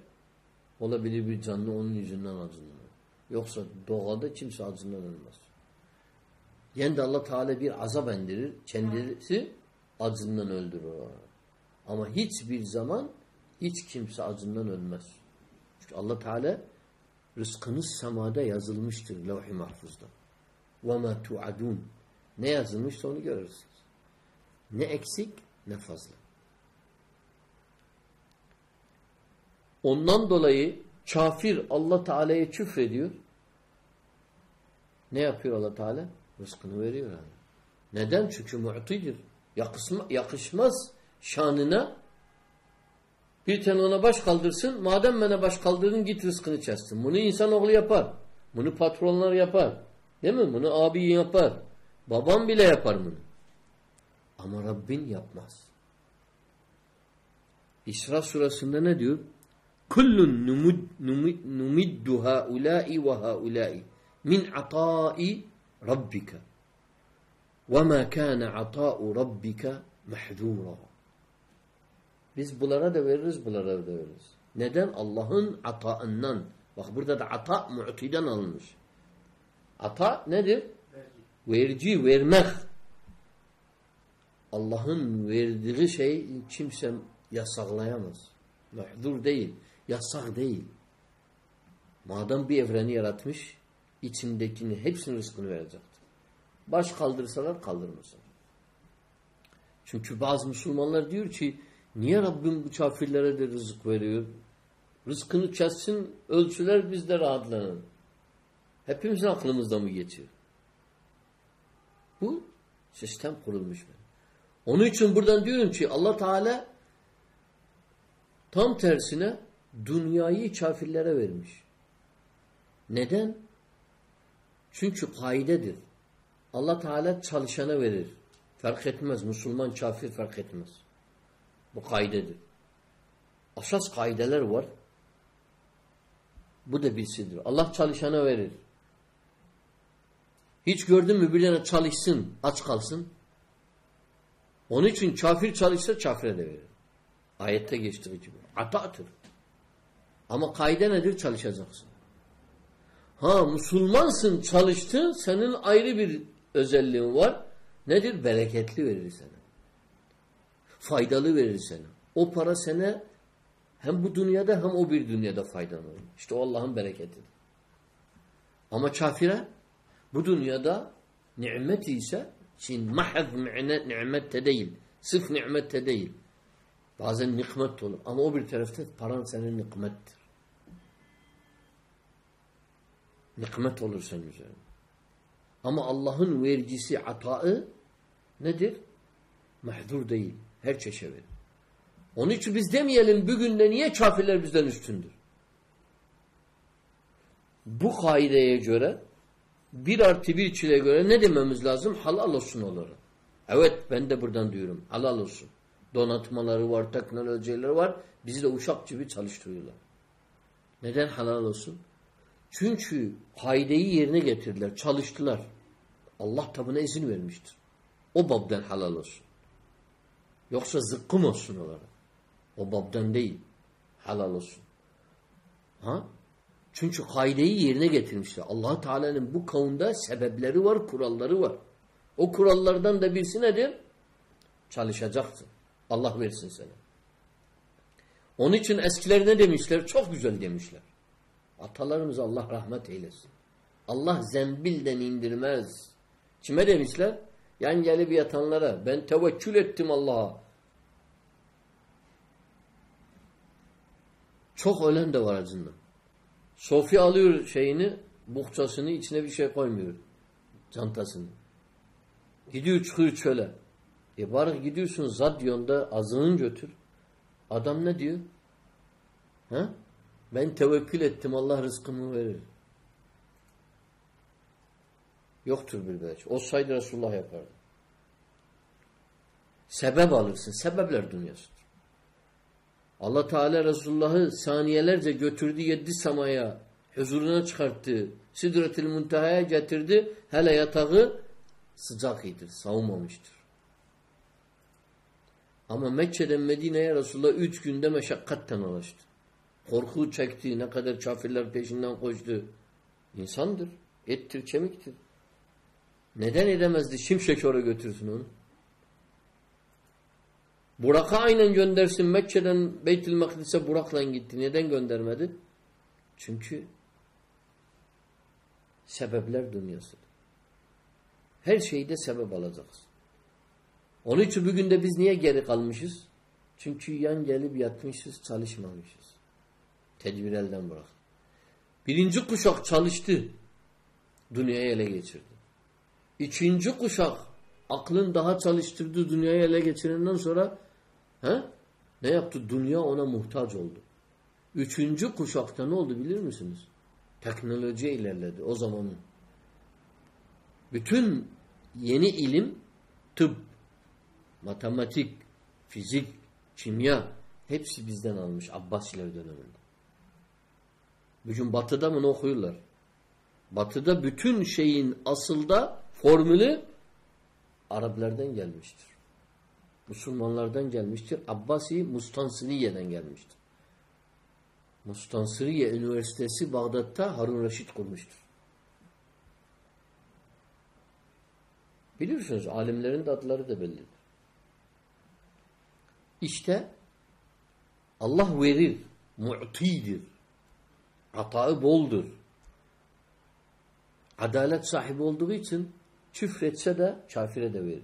olabilir bir canlı onun yüzünden acından ölür. Yoksa doğada kimse acından ölmez. Yani de Allah Teala bir azap endirir, kendisi acından öldürür. Ama hiçbir zaman hiç kimse acından ölmez. Çünkü Allah Teala rızkınız semada yazılmıştır levh-i mahfuzda. وَمَا تُعَدُونَ Ne yazılmışsa onu görürsünüz. Ne eksik ne fazla. Ondan dolayı kafir Allah Teala'ya küfrediyor. Ne yapıyor Allah Teala? Rızkını veriyor. Yani. Neden? Çünkü mu'tidir. Yakışma, yakışmaz şanına bir tane ona baş kaldırsın. Madem bana baş kaldırdın git rızkını çessin. Bunu insanoğlu yapar. Bunu patronlar yapar. Değil mi? Bunu abi yapar. Babam bile yapar bunu. Ama Rabbin yapmaz. İsra surasında ne diyor? Kullun numiddu haulâi ve haulâi min atâi rabbika mâ kâne atâ'u rabbika mehdûrâ. Biz bunlara da veririz, bunlara da veririz. Neden? Allah'ın ataından. Bak burada da ata mu'tiden alınmış. Ata nedir? Verici, vermek. Allah'ın verdiği şey kimse yasaklayamaz. Mahzur değil. Yasak değil. Madem bir evreni yaratmış, içindekini hepsini rızkını verecektir. Baş kaldırsalar kaldırmasın. Çünkü bazı Müslümanlar diyor ki niye Rabbim bu kafirlere de rızık veriyor? Rızkını kessin, ölçüler biz de rahatlanalım. Hepimizin aklımızda mı geçiyor? Bu sistem kurulmuş. Onun için buradan diyorum ki Allah Teala tam tersine dünyayı kafirlere vermiş. Neden? Çünkü kaidedir. Allah Teala çalışana verir. Fark etmez. Müslüman, kafir fark etmez. Bu kaidedir. Asas kaideler var. Bu da bilsidir. Allah çalışana verir. Hiç gördün mü bir çalışsın, aç kalsın? Onun için kafir çalışsa kafire de verir. Ayette geçtiği gibi. Atadır. Ama kaide nedir? Çalışacaksın. Ha Müslümansın çalıştın senin ayrı bir özelliğin var. Nedir? Bereketli verir sana. Faydalı verir sana. O para sana hem bu dünyada hem o bir dünyada faydalanır. İşte o Allah'ın bereketidir. Ama kafire bu dünyada nimet ise Çin mahz nimette değil. Sırf nimette değil. Bazen nikmet olur. Ama o bir tarafta paran senin nikmettir. Nikmet olur senin üzerine. Ama Allah'ın vericisi ataı nedir? Mahdur değil. Her çeşe verir. Onun için biz demeyelim bugün de niye kafirler bizden üstündür? Bu kaideye göre bir artı bir çile göre ne dememiz lazım? Halal olsun onlara. Evet ben de buradan diyorum. Halal olsun. Donatmaları var, teknolojileri var. Bizi de uşak gibi çalıştırıyorlar. Neden halal olsun? Çünkü kaideyi yerine getirdiler, çalıştılar. Allah da buna izin vermiştir. O babdan halal olsun. Yoksa zıkkım olsun onlara. O babdan değil. Halal olsun. Ha? Çünkü kaideyi yerine getirmişler. allah Teala'nın bu kavunda sebepleri var, kuralları var. O kurallardan da birisi nedir? Çalışacaksın. Allah versin sana. Onun için eskiler ne demişler? Çok güzel demişler. Atalarımız Allah rahmet eylesin. Allah zembilden indirmez. Kime demişler? Yan gelip yatanlara. Ben tevekkül ettim Allah'a. Çok ölen de var azından. Sofya alıyor şeyini, buhçasını, içine bir şey koymuyor. Çantasını. Gidiyor çıkıyor çöle. E bari gidiyorsun Zadyon'da azığın götür. Adam ne diyor? Ha? Ben tevekkül ettim Allah rızkımı verir. Yoktur bir beş. Olsaydı Resulullah yapardı. Sebep alırsın. Sebepler dünyasıdır. Allah Teala Resulullah'ı saniyelerce götürdü yedi samaya huzuruna çıkarttı. Sidretil muntahaya getirdi. Hele yatağı sıcak idir. Savunmamıştır. Ama Mekke'den Medine'ye Resulullah üç günde meşakkatten ulaştı. Korku çekti. Ne kadar kafirler peşinden koştu. İnsandır. Ettir, kemiktir. Neden edemezdi? Şimşek oraya götürsün onu. Burak'a aynen göndersin. Mekke'den Beytül Makdis'e Burak'la gitti. Neden göndermedi? Çünkü sebepler dünyasıdır. Her şeyde sebep alacaksın. Onun için bugün de biz niye geri kalmışız? Çünkü yan gelip yatmışız, çalışmamışız. Tedbir elden bırak. Birinci kuşak çalıştı. Dünyayı ele geçirdi. İkinci kuşak aklın daha çalıştırdığı dünyayı ele geçirenden sonra he, ne yaptı? Dünya ona muhtaç oldu. Üçüncü kuşakta ne oldu bilir misiniz? Teknoloji ilerledi o zamanın. Bütün yeni ilim tıp, matematik, fizik, kimya hepsi bizden almış Abbasiler döneminde. Bugün batıda mı okuyorlar? Batıda bütün şeyin asılda formülü Araplardan gelmiştir. Müslümanlardan gelmiştir. Abbasi Mustansiriye'den gelmiştir. Mustansiriye Üniversitesi Bağdat'ta Harun Reşit kurmuştur. Biliyorsunuz alimlerin de adları da bellidir. İşte Allah verir, mu'tidir. Atağı boldur. Adalet sahibi olduğu için küfretse de kafire de verir.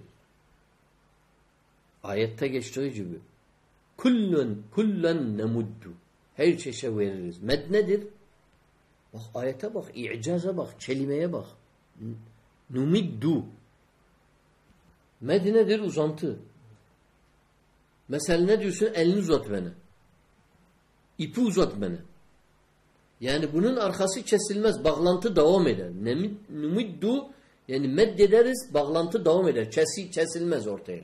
Ayette geçtiği gibi kullun kullen nemuddu her çeşe veririz. Med nedir? Bak ayete bak, i'caza bak, kelimeye bak. Numiddu. Med nedir? Uzantı. Mesela ne diyorsun? Elini uzat bana. İpi uzat bana. Yani bunun arkası kesilmez. Bağlantı devam eder. Numiddu yani meddederiz, bağlantı devam eder. Kesi, kesilmez ortaya.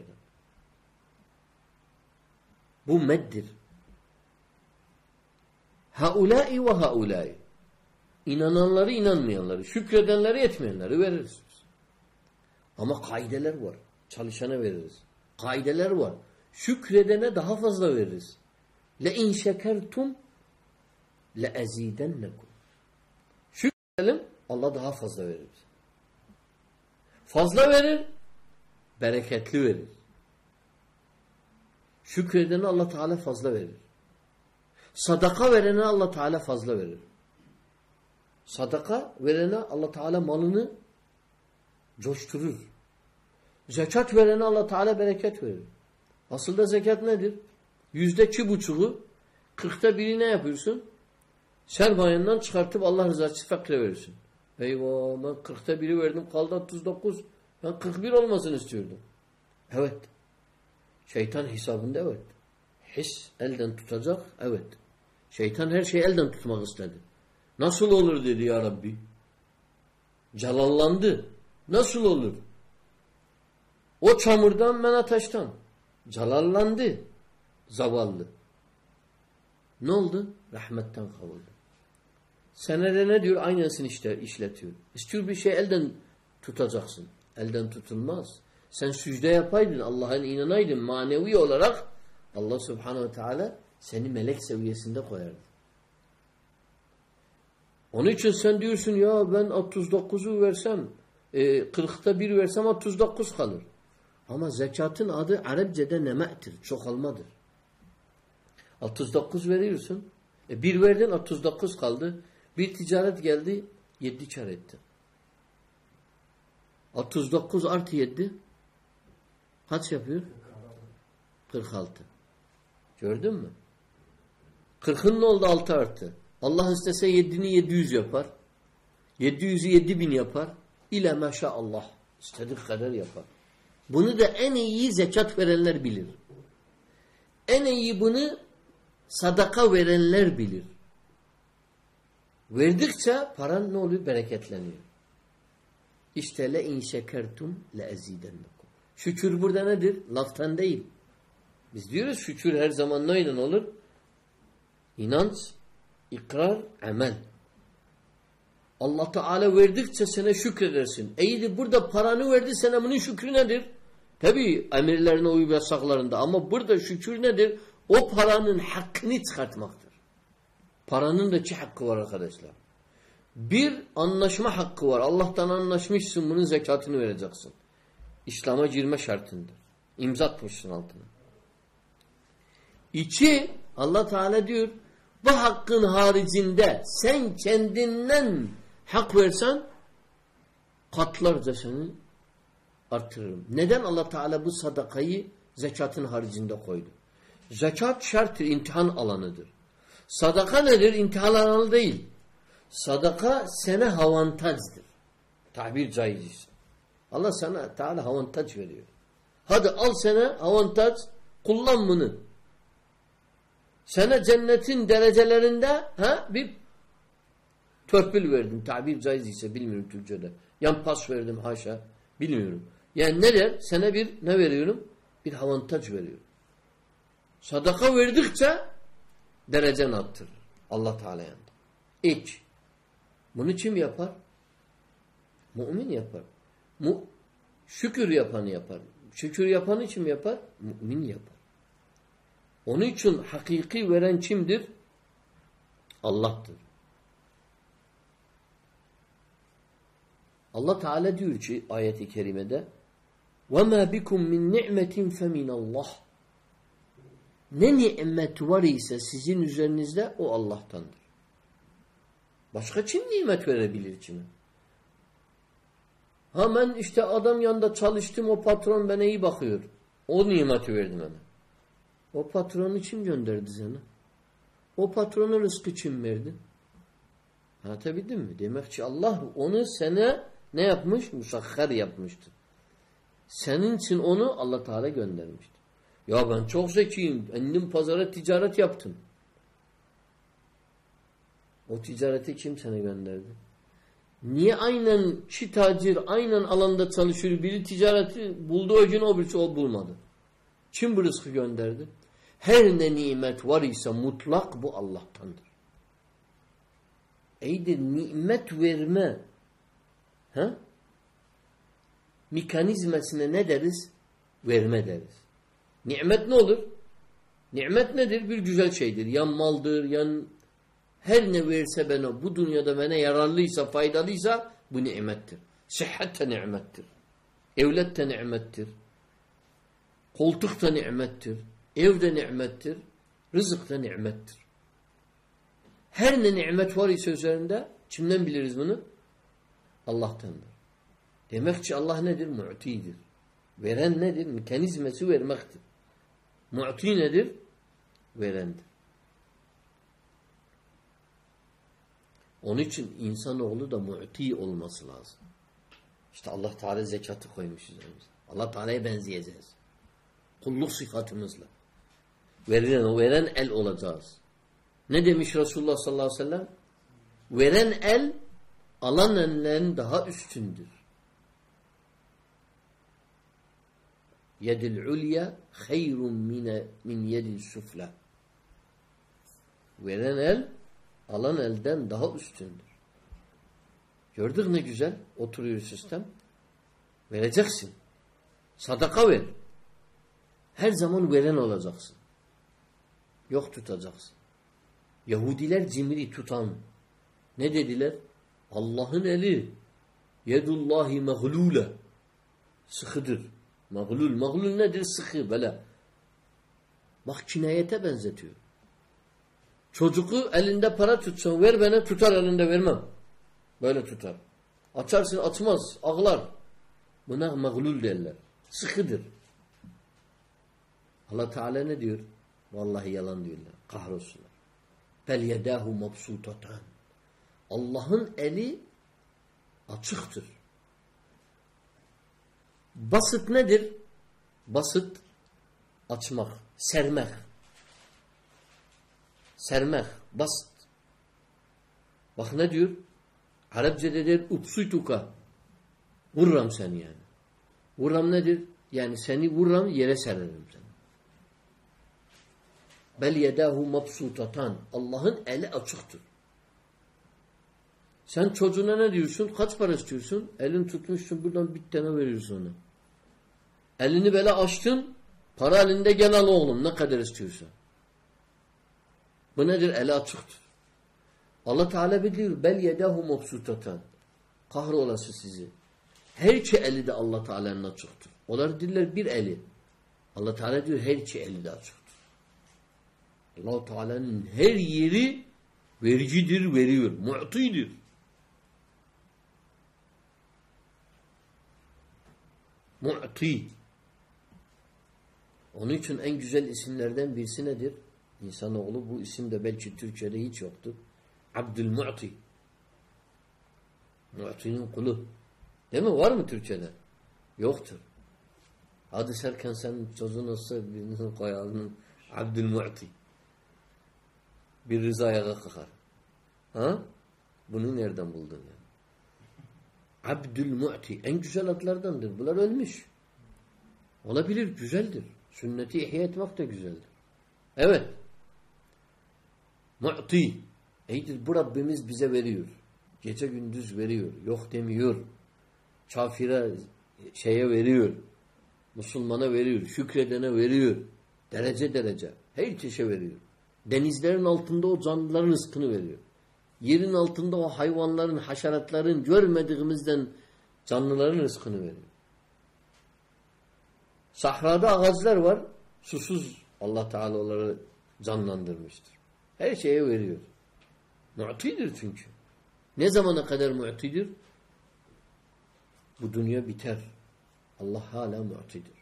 Bu meddir. Haulâi ve haulâi. İnananları, inanmayanları, şükredenleri, etmeyenleri veririz. Ama kaideler var. Çalışana veririz. Kaideler var. Şükredene daha fazla veririz. Le in şekertum le ezidennekum. Şükredelim Allah daha fazla verir. Fazla verir, bereketli verir. Şükredene Allah Teala fazla verir. Sadaka verene Allah Teala fazla verir. Sadaka verene Allah Teala malını coşturur. Zekat verene Allah Teala bereket verir. Aslında zekat nedir? Yüzde iki buçuğu kırkta biri ne yapıyorsun? Sermayenden çıkartıp Allah rızası için fakire verirsin. Eyvah ben kırkta biri verdim kaldı 39. Ben 41 olmasını istiyordum. Evet. Şeytan hesabında evet. His elden tutacak. Evet. Şeytan her şeyi elden tutmak istedi. Nasıl olur dedi ya Rabbi. Celallandı. Nasıl olur? O çamurdan ben ateşten. Celallandı. Zavallı. Ne oldu? Rahmetten kavuldu. Senede ne diyor? Aynısını işte işletiyor. İstiyor bir şey elden tutacaksın. Elden tutulmaz. Sen sücde yapaydın, Allah'ın inanaydın manevi olarak Allah subhanehu ve teala seni melek seviyesinde koyardı. Onun için sen diyorsun ya ben 39'u versem e, 40'ta bir versem 39 kalır. Ama zekatın adı Arapçada neme'tir, çoğalmadır. 39 veriyorsun. E bir verdin 39 kaldı. Bir ticaret geldi 7 kar etti. 39 artı 7 kaç yapıyor? 46. Gördün mü? 40'ın ne oldu 6 artı? Allah istese 7'ni 700 yapar. 700'ü 7000 yapar. İle maşallah. İstediği kadar yapar. Bunu da en iyi zekat verenler bilir. En iyi bunu sadaka verenler bilir. Verdikçe paran ne oluyor? Bereketleniyor. İşte le in şekertum le ezidennekum. Şükür burada nedir? Laftan değil. Biz diyoruz şükür her zaman neyle olur? İnanç, ikrar, amel. Allah Teala verdikçe sana şükredersin. Eğili burada paranı verdi sana bunun şükrü nedir? Tabi emirlerine uyup yasaklarında ama burada şükür nedir? O paranın hakkını çıkartmaktır. Paranın da iki hakkı var arkadaşlar. Bir anlaşma hakkı var. Allah'tan anlaşmışsın bunun zekatını vereceksin. İslam'a girme şartındır. İmza atmışsın altına. İki Allah Teala diyor bu hakkın haricinde sen kendinden hak versen katlarca seni artırırım. Neden Allah Teala bu sadakayı zekatın haricinde koydu? Zekat şarttır, imtihan alanıdır. Sadaka nedir? İmtihan alanı değil. Sadaka sana avantajdır. Tabir caiz. Allah sana Teala avantaj veriyor. Hadi al sana avantaj, kullan bunu. Sana cennetin derecelerinde ha, bir törpül verdim. Tabir caiz ise bilmiyorum Türkçe'de. Yan pas verdim haşa. Bilmiyorum. Yani ne der? Sana bir ne veriyorum? Bir avantaj veriyorum. Sadaka verdikçe derecen arttırır. Allah Teala yanında. İç. Bunu kim yapar? Mümin yapar. Mu şükür yapanı yapar. Şükür yapanı kim yapar? Mümin yapar. Onun için hakiki veren kimdir? Allah'tır. Allah Teala diyor ki ayeti kerimede وَمَا بِكُمْ مِنْ نِعْمَةٍ فَمِنَ اللّٰهِ ne nimet var ise sizin üzerinizde o Allah'tandır. Başka kim nimet verebilir kime? Ha ben işte adam yanında çalıştım o patron bana iyi bakıyor. O nimeti verdi bana. O patronu kim gönderdi sana? O patronu rızkı kim verdi? Anlatabildim mi? Demek ki Allah onu sana ne yapmış? Musahhar yapmıştır. Senin için onu Allah Teala göndermiştir. Ya ben çok zekiyim. Endim pazara ticaret yaptım. O ticareti kim sana gönderdi? Niye aynen çi tacir aynen alanda çalışıyor biri ticareti buldu o gün o birisi o bulmadı. Kim bu rızkı gönderdi? Her ne nimet var ise mutlak bu Allah'tandır. Eydir nimet verme ha? mekanizmasına ne deriz? Verme deriz. Nimet ne olur? Nimet nedir? Bir güzel şeydir. Yan maldır, yan her ne verse bana bu dünyada bana yararlıysa, faydalıysa bu nimettir. Sıhhat de nimettir. Evlet de nimettir. Koltuk da nimettir. Ev de nimettir. Rızık da nimettir. Her ne nimet var ise üzerinde kimden biliriz bunu? Allah'tandır. Demek ki Allah nedir? Mu'tidir. Veren nedir? Mekanizması vermektir. Mu'ti nedir? Verendir. Onun için insanoğlu da mu'ti olması lazım. İşte Allah Teala zekatı koymuş üzerimize. Allah Teala'ya benzeyeceğiz. Kulluk sıfatımızla. Veren, o veren el olacağız. Ne demiş Resulullah sallallahu aleyhi ve sellem? Veren el alan ellerin daha üstündür. Yedil ulya hayrun mine min yedil sufla. Veren el alan elden daha üstündür. Gördük ne güzel oturuyor sistem. Vereceksin. Sadaka ver. Her zaman veren olacaksın. Yok tutacaksın. Yahudiler cimri tutan. Ne dediler? Allah'ın eli yedullahi mağlule sıkıdır. Mağlul. Mağlul nedir? Sıkı böyle. Bak kinayete benzetiyor. Çocuğu elinde para tutsan ver bana tutar elinde vermem. Böyle tutar. Açarsın açmaz. Ağlar. Buna mağlul derler. Sıkıdır. Allah Teala ne diyor? Vallahi yalan diyorlar. Kahrolsunlar. Bel yedahu mabsutatan. Allah'ın eli açıktır. Basit nedir? Basit açmak, sermek. Sermek, basit. Bak ne diyor? Arapçada der upsuytuka. Vururam seni yani. Vururam nedir? Yani seni vururam yere sererim seni. Bel yedahu mabsutatan. Allah'ın eli açıktır. Sen çocuğuna ne diyorsun? Kaç para istiyorsun? Elin tutmuşsun buradan bir tane veriyorsun ona. Elini böyle açtın. Para elinde gel al oğlum ne kadar istiyorsan. Bu nedir? Eli açıktır. Allah Teala biliyor. Bel yedahu mabsutatan. Kahrolası sizi. Her iki eli de Allah Teala'nın açıktır. Onlar diller bir eli. Allah Teala diyor her iki eli de açıktır. allah Teala'nın her yeri vericidir, veriyor. Mu'tidir. Mu'ti. Onun için en güzel isimlerden birisi nedir? İnsanoğlu bu isim de belki Türkçe'de hiç yoktur. Abdülmu'ti. Mu'ti'nin kulu. Değil mi? Var mı Türkçe'de? Yoktur. Hadi Serkan sen çocuğun olsa birinin koyalım. Abdülmu'ti. Bir rıza ayağa kalkar. Ha? Bunu nereden buldun ya? Abdülmu'ti. En güzel adlardandır. Bunlar ölmüş. Olabilir. Güzeldir. Sünneti ihya etmek de güzeldir. Evet. Mu'ti. Eydir bu Rabbimiz bize veriyor. Gece gündüz veriyor. Yok demiyor. Kafire şeye veriyor. Müslümana veriyor. Şükredene veriyor. Derece derece. Her çeşe veriyor. Denizlerin altında o canlıların rızkını veriyor. Yerin altında o hayvanların, haşeratların görmediğimizden canlıların rızkını veriyor. Sahrada ağaçlar var. Susuz Allah Teala onları canlandırmıştır. Her şeye veriyor. Mu'tidir çünkü. Ne zamana kadar mu'tidir? Bu dünya biter. Allah hala mu'tidir.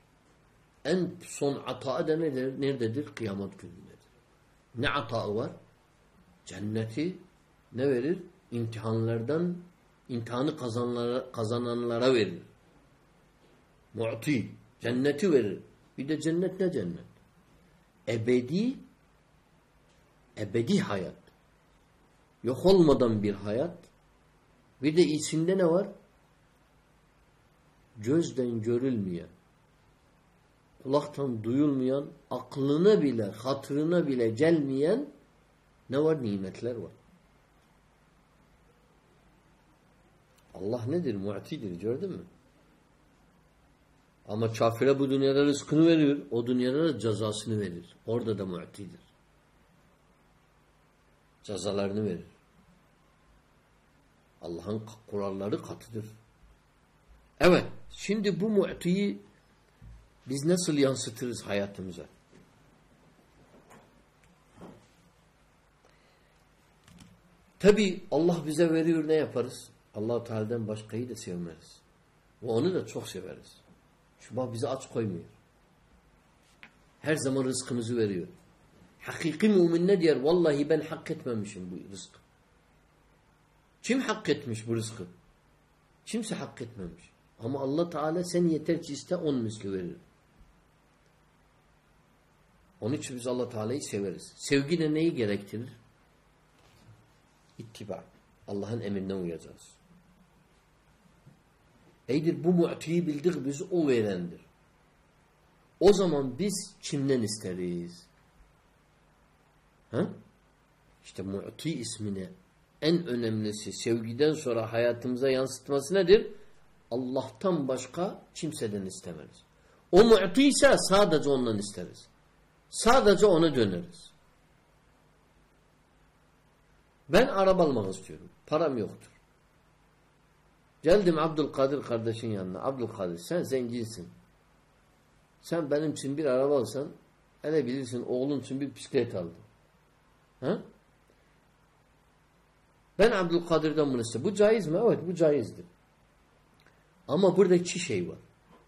En son atağı da nedir? nerededir? Kıyamet günündedir. Ne atağı var? Cenneti ne verir? İmtihanlardan imtihanı kazananlara, kazananlara verir. Mu'ti. Cenneti verir. Bir de cennet ne cennet? Ebedi ebedi hayat. Yok olmadan bir hayat. Bir de içinde ne var? Gözden görülmeyen, kulaktan duyulmayan, aklına bile, hatırına bile gelmeyen ne var? Nimetler var. Allah nedir? Mu'tidir. Gördün mü? Ama kafire bu dünyada rızkını veriyor. O dünyada da cezasını verir. Orada da mu'tidir. Cezalarını verir. Allah'ın kuralları katıdır. Evet. Şimdi bu mu'tiyi biz nasıl yansıtırız hayatımıza? Tabi Allah bize veriyor ne yaparız? Allah Teala'dan başkayı da sevmeriz. Ve onu da çok severiz. Çünkü bizi aç koymuyor. Her zaman rızkımızı veriyor. Hakiki mümin ne diyor? Vallahi ben hak etmemişim bu rızkı. Kim hak etmiş bu rızkı? Kimse hak etmemiş. Ama Allah Teala sen yeter ki iste on misli verir. Onun için biz Allah Teala'yı severiz. Sevgi de neyi gerektirir? İttiba. Allah'ın emrine uyacağız. Eydir bu mu'tiyi bildik biz o verendir. O zaman biz kimden isteriz? Ha? İşte mu'ti ismini en önemlisi sevgiden sonra hayatımıza yansıtması nedir? Allah'tan başka kimseden istemeriz. O mu'ti ise sadece ondan isteriz. Sadece ona döneriz. Ben araba almak istiyorum. Param yoktur. Geldim Abdülkadir kardeşin yanına. Abdülkadir sen zenginsin. Sen benim için bir araba alsan hele bilirsin oğlun için bir bisiklet aldım. Ha? Ben Abdülkadir'den bunu istedim. Bu caiz mi? Evet bu caizdir. Ama burada iki şey var.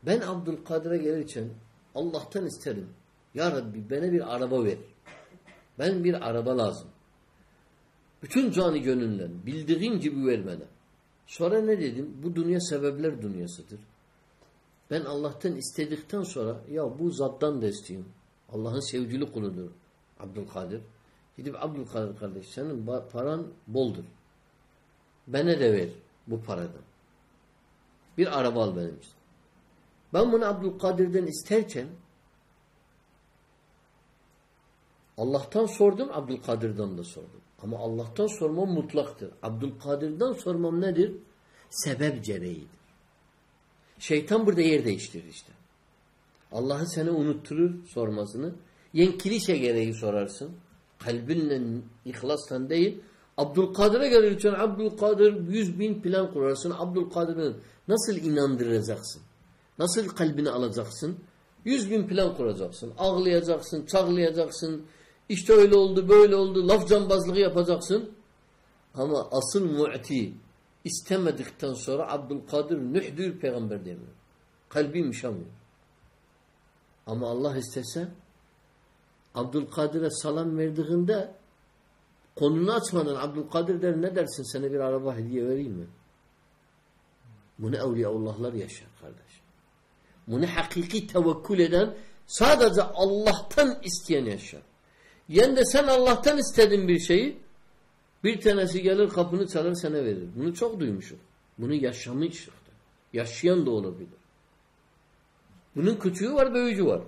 Ben Abdülkadir'e gelirken Allah'tan isterim. Ya Rabbi bana bir araba ver. Ben bir araba lazım. Bütün canı gönülden bildiğin gibi ver bana. Sonra ne dedim? Bu dünya sebepler dünyasıdır. Ben Allah'tan istedikten sonra ya bu zattan da isteyeyim. Allah'ın sevgili kuludur. Abdülkadir. Gidip Abdülkadir kardeş senin paran boldur. Bana de ver bu paradan. Bir araba al benim için. Ben bunu Abdülkadir'den isterken Allah'tan sordum, Abdülkadir'den de sordum. Ama Allah'tan sormam mutlaktır. Abdülkadir'den sormam nedir? Sebep gereğidir. Şeytan burada yer değiştirir işte. Allah'ı seni unutturur sormasını. Yen kilise gereği sorarsın. Kalbinle, ihlasla değil. Abdülkadir'e gelirken Abdülkadir yüz bin plan kurarsın. Abdülkadir'i nasıl inandıracaksın? Nasıl kalbini alacaksın? Yüz bin plan kuracaksın. Ağlayacaksın, çağlayacaksın. İşte öyle oldu, böyle oldu. Laf cambazlığı yapacaksın. Ama asıl mu'ti istemedikten sonra Abdülkadir nühdür peygamber demiyor. Kalbi yumuşamıyor. Ama Allah istese Abdülkadir'e salam verdiğinde konunu açmadan Abdülkadir der ne dersin sana bir araba hediye vereyim mi? Bunu evliyaullahlar yaşar kardeş. Bunu hakiki tevekkül eden sadece Allah'tan isteyen yaşar. Yen de sen Allah'tan istedin bir şeyi bir tanesi gelir kapını çalar sana verir. Bunu çok duymuşum. Bunu yaşamış. Yaşayan da olabilir. Bunun küçüğü var, büyücü var.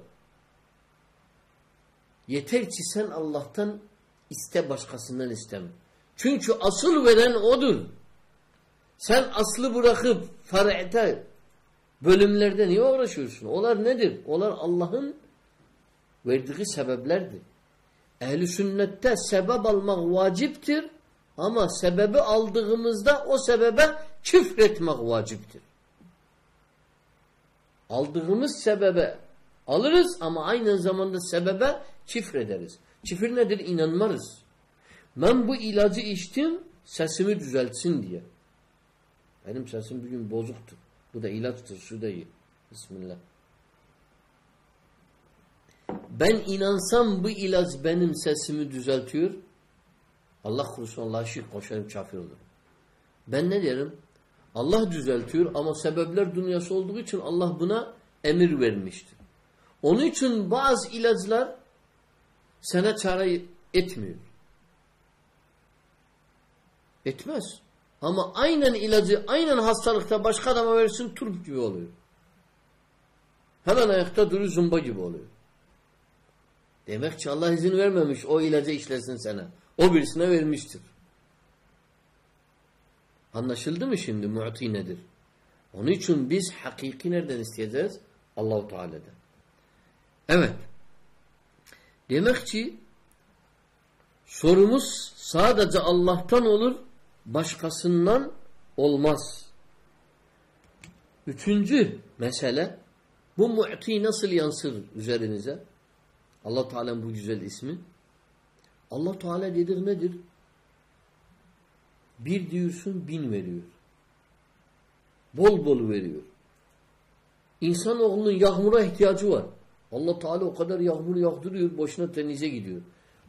Yeter ki sen Allah'tan iste başkasından isteme. Çünkü asıl veren odur. Sen aslı bırakıp far'ete bölümlerde niye uğraşıyorsun? Onlar nedir? Onlar Allah'ın verdiği sebeplerdir. Ehli sünnette sebep almak vaciptir ama sebebi aldığımızda o sebebe küfretmek vaciptir. Aldığımız sebebe alırız ama aynı zamanda sebebe çifrederiz. Çifir nedir? İnanmarız. Ben bu ilacı içtim sesimi düzeltsin diye. Benim sesim bugün bozuktur. Bu da ilaçtır. Da iyi. Bismillah. Ben inansam bu ilaç benim sesimi düzeltiyor. Allah korusun Allah'a şirk koşarım kafir olurum. Ben ne derim? Allah düzeltiyor ama sebepler dünyası olduğu için Allah buna emir vermiştir. Onun için bazı ilaçlar sana çare etmiyor. Etmez. Ama aynen ilacı, aynen hastalıkta başka adama versin turp gibi oluyor. Hemen ayakta duruyor zumba gibi oluyor. Demek ki Allah izin vermemiş o ilacı işlesin sana. O birisine vermiştir. Anlaşıldı mı şimdi mu'ti nedir? Onun için biz hakiki nereden isteyeceğiz? Allahu Teala'dan. Evet. Demek ki sorumuz sadece Allah'tan olur, başkasından olmaz. Üçüncü mesele bu mu'ti nasıl yansır üzerinize? Allah Teala'nın bu güzel ismi. Allah Teala dedir nedir? Bir diyorsun bin veriyor. Bol bol veriyor. İnsanoğlunun yağmura ihtiyacı var. Allah Teala o kadar yağmur yağdırıyor, boşuna denize gidiyor.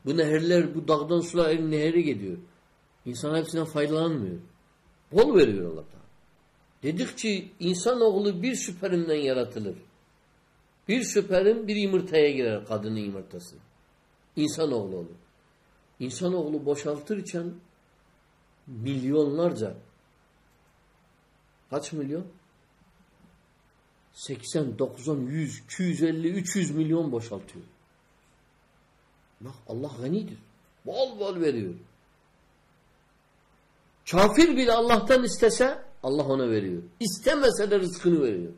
Bu nehirler, bu dağdan sular nehre gidiyor. İnsan hepsinden faydalanmıyor. Bol veriyor Allah Teala. Dedik ki insanoğlu bir süperinden yaratılır. Bir süperin bir yumurtaya girer kadının yumurtası. İnsanoğlu olur. İnsanoğlu boşaltırken milyonlarca kaç milyon? 80, 90, 100, 250, 300 milyon boşaltıyor. Bak Allah ganidir. Bol bol veriyor. Kafir bile Allah'tan istese Allah ona veriyor. İstemese de rızkını veriyor.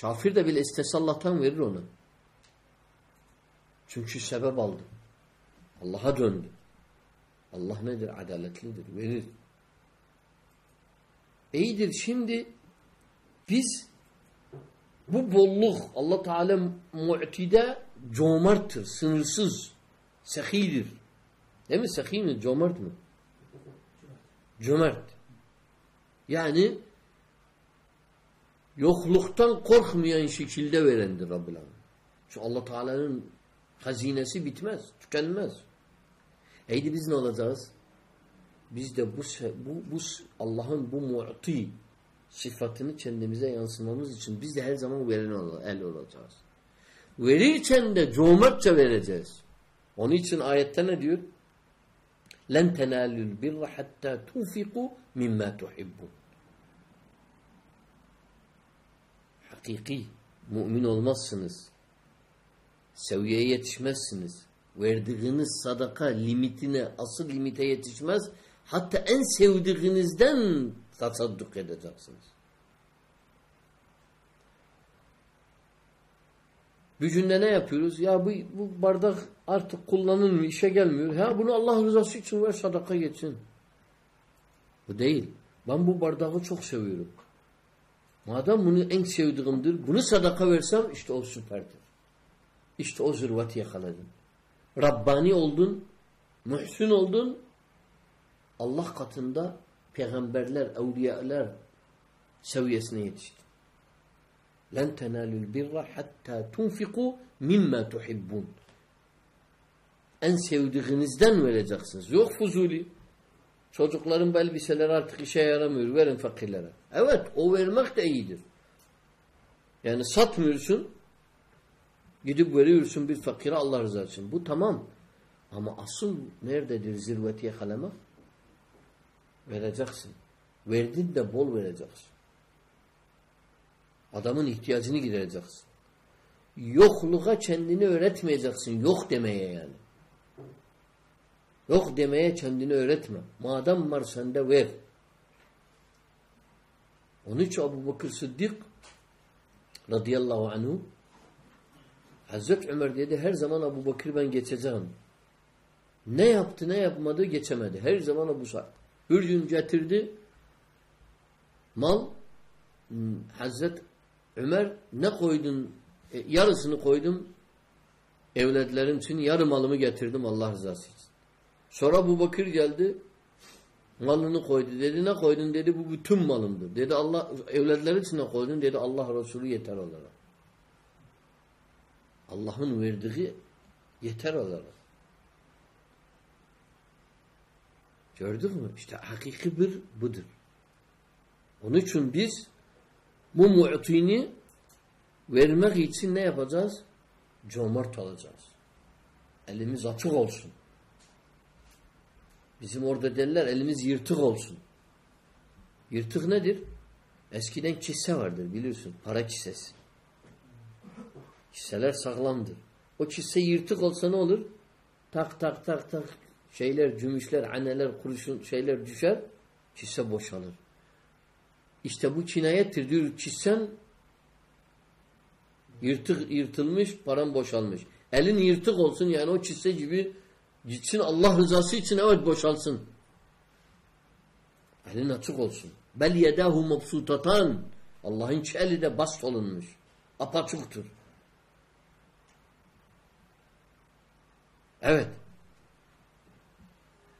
Kafir de bile istese Allah'tan verir ona. Çünkü sebep aldı. Allah'a döndü. Allah nedir? Adaletlidir. Verir. İyidir. Şimdi biz bu bolluk Allah Teala mu'tide cömerttir. Sınırsız. Sehidir. Değil mi? Sehi mi? Cömert mi? Cömert. Yani yokluktan korkmayan şekilde verendir Rabbül Alem. Şu Allah Teala'nın hazinesi bitmez, tükenmez. Eydi biz ne olacağız? Biz de bu bu, bu Allah'ın bu mu'ti sıfatını kendimize yansımamız için biz de her zaman veren el olacağız. Verirken de cömertçe vereceğiz. Onun için ayette ne diyor? لَنْ تَنَالُوا الْبِرَّ حَتَّى تُنْفِقُوا مِمَّا تُحِبُّونَ Hakiki mümin olmazsınız. Seviyeye yetişmezsiniz. Verdiğiniz sadaka limitine, asıl limite yetişmez. Hatta en sevdiğinizden tasadduk edeceksiniz. Bir günde ne yapıyoruz? Ya bu, bu bardak artık kullanılmıyor, işe gelmiyor. Ha bunu Allah rızası için ver sadaka geçsin. Bu değil. Ben bu bardağı çok seviyorum. Madem bunu en sevdiğimdir, bunu sadaka versem işte o süperdir. İşte o zırvatı yakaladın. Rabbani oldun, muhsin oldun, Allah katında peygamberler, evliyalar seviyesine yetiştin. لَنْ تَنَالُوا الْبِرَّ حَتَّى تُنْفِقُوا مِمَّا تُحِبُّونَ En sevdiğinizden vereceksiniz. Yok fuzuli. Çocukların elbiseleri artık işe yaramıyor. Verin fakirlere. Evet o vermek de iyidir. Yani satmıyorsun gidip veriyorsun bir fakire Allah rızası için. Bu tamam. Ama asıl nerededir zirveti yakalamak? Vereceksin. Verdin de bol vereceksin. Adamın ihtiyacını gidereceksin. Yokluğa kendini öğretmeyeceksin. Yok demeye yani. Yok demeye kendini öğretme. Madem var sende ver. Onun için Abu Bakır Sıddık radıyallahu anhu Hazreti Ömer dedi her zaman Abu Bakır ben geçeceğim. Ne yaptı ne yapmadı geçemedi. Her zaman Abu Sa'd. Bir gün getirdi mal Hazret Ömer ne koydun? E, yarısını koydum evletlerim için yarı malımı getirdim Allah rızası için. Sonra bu Bakır geldi malını koydu. Dedi ne koydun? Dedi bu bütün malımdır. Dedi Allah evletler için ne koydun? Dedi Allah Resulü yeter olarak. Allah'ın verdiği yeter olarak. Gördük mü? İşte hakiki bir budur. Onun için biz bu mu'tini vermek için ne yapacağız? Cömert olacağız. Elimiz açık olsun. Bizim orada derler elimiz yırtık olsun. Yırtık nedir? Eskiden kisse vardır biliyorsun. Para kissesi. Kisseler sağlamdır. O kisse yırtık olsa ne olur? Tak tak tak tak şeyler, cümüşler, aneler, kuruşun şeyler düşer. Kisse boşalır. İşte bu kinayettir diyor. Kissen yırtık, yırtılmış, param boşalmış. Elin yırtık olsun yani o kisse gibi gitsin Allah rızası için evet boşalsın. Elin açık olsun. Bel yedahu mabsutatan. Allah'ın iki eli de bast olunmuş. Apaçıktır. Evet.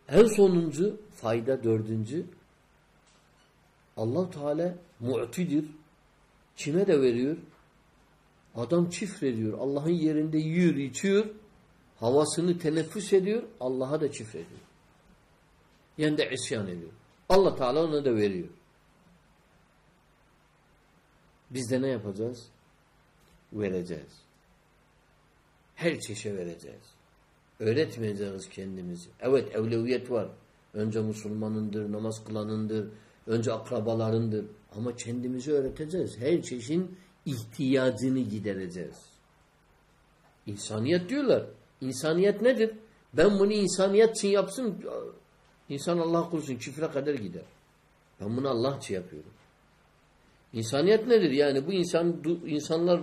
En sonuncu fayda dördüncü allah Teala mu'tidir. Kime de veriyor? Adam çift veriyor. Allah'ın yerinde yiyor, içiyor. Havasını teneffüs ediyor. Allah'a da çift ediyor. Yani de isyan ediyor. Allah Teala ona da veriyor. Biz de ne yapacağız? Vereceğiz. Her çeşe vereceğiz. Öğretmeyeceğiz kendimizi. Evet evleviyet var. Önce Müslümanındır, namaz kılanındır, önce akrabalarındır. Ama kendimizi öğreteceğiz. Her çeşin ihtiyacını gidereceğiz. İnsaniyet diyorlar. İnsaniyet nedir? Ben bunu insaniyet için yapsın. İnsan Allah korusun çifre kadar gider. Ben bunu Allah için yapıyorum. İnsaniyet nedir? Yani bu insan insanlar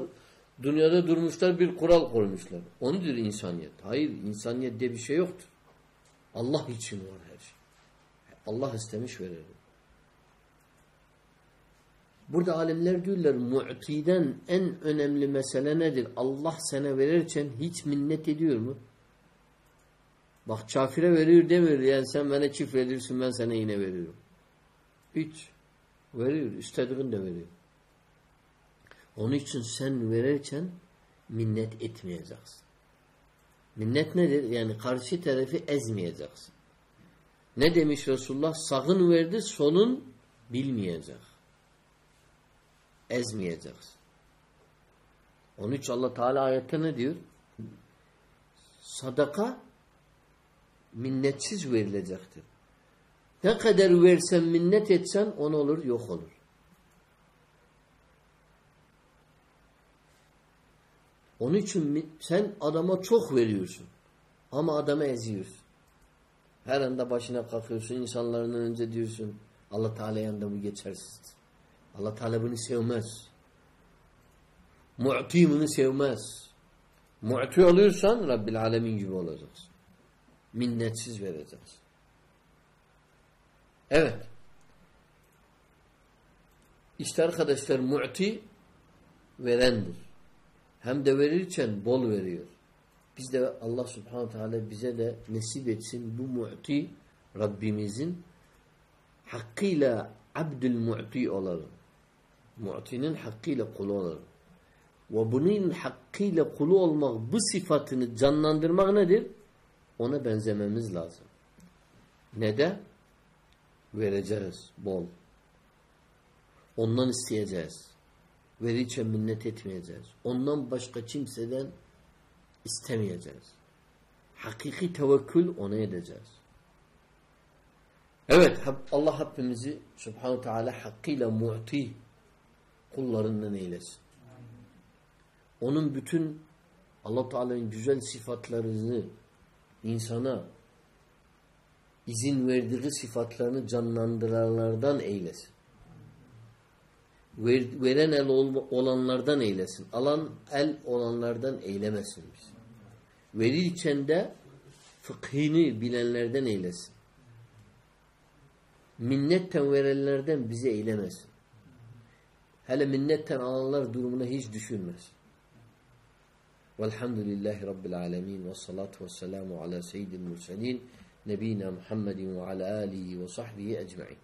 dünyada durmuşlar bir kural koymuşlar. Onudur insaniyet. Hayır insaniyet diye bir şey yoktur. Allah için var her şey. Allah istemiş verir. Burada alimler diyorlar mu'tiden en önemli mesele nedir? Allah sana verirken hiç minnet ediyor mu? Bak çafire veriyor demiyor. Yani sen bana çift verirsin ben sana yine veriyorum. Hiç. Veriyor. İstediğin de veriyor. Onun için sen verirken minnet etmeyeceksin. Minnet nedir? Yani karşı tarafı ezmeyeceksin. Ne demiş Resulullah? Sağın verdi, solun bilmeyecek. Ezmeyeceksin. Onun için Allah Teala ayette ne diyor? Sadaka minnetsiz verilecektir. Ne kadar versen minnet etsen on olur yok olur. Onun için sen adama çok veriyorsun. Ama adamı eziyorsun. Her anda başına kalkıyorsun. insanların önünde diyorsun. Allah Teala yanında bu geçersizdir. Allah Teala sevmez. Mu'ti sevmez. Mu'ti oluyorsan Rabbil Alemin gibi olacaksın. Minnetsiz vereceksin. Evet. İşte arkadaşlar mu'ti verendir. Hem de verirken bol veriyor. Biz de Allah subhanahu teala bize de nasip etsin bu mu'ti Rabbimizin hakkıyla abdül mu'ti olalım. Mu'tinin hakkıyla kulu olalım. Ve bunun hakkıyla kulu olmak, bu sıfatını canlandırmak nedir? Ona benzememiz lazım. Ne de? Vereceğiz bol. Ondan isteyeceğiz. Verirken minnet etmeyeceğiz. Ondan başka kimseden istemeyeceğiz. Hakiki tevekkül ona edeceğiz. Evet Allah hepimizi subhanahu teala hakkıyla mu'ti kullarından eylesin. Onun bütün Allah Teala'nın güzel sıfatlarını insana izin verdiği sıfatlarını canlandıranlardan eylesin. Ver, veren el ol, olanlardan eylesin. Alan el olanlardan eylemesin biz. Verirken de fıkhini bilenlerden eylesin. Minnetten verenlerden bizi eylemesin. Hele minnetten alanlar durumuna hiç düşünmesin. Velhamdülillahi Rabbil alemin ve salatu ve selamu ala seyyidil murselin nebina Muhammedin ve ala alihi ve sahbihi ecma'in.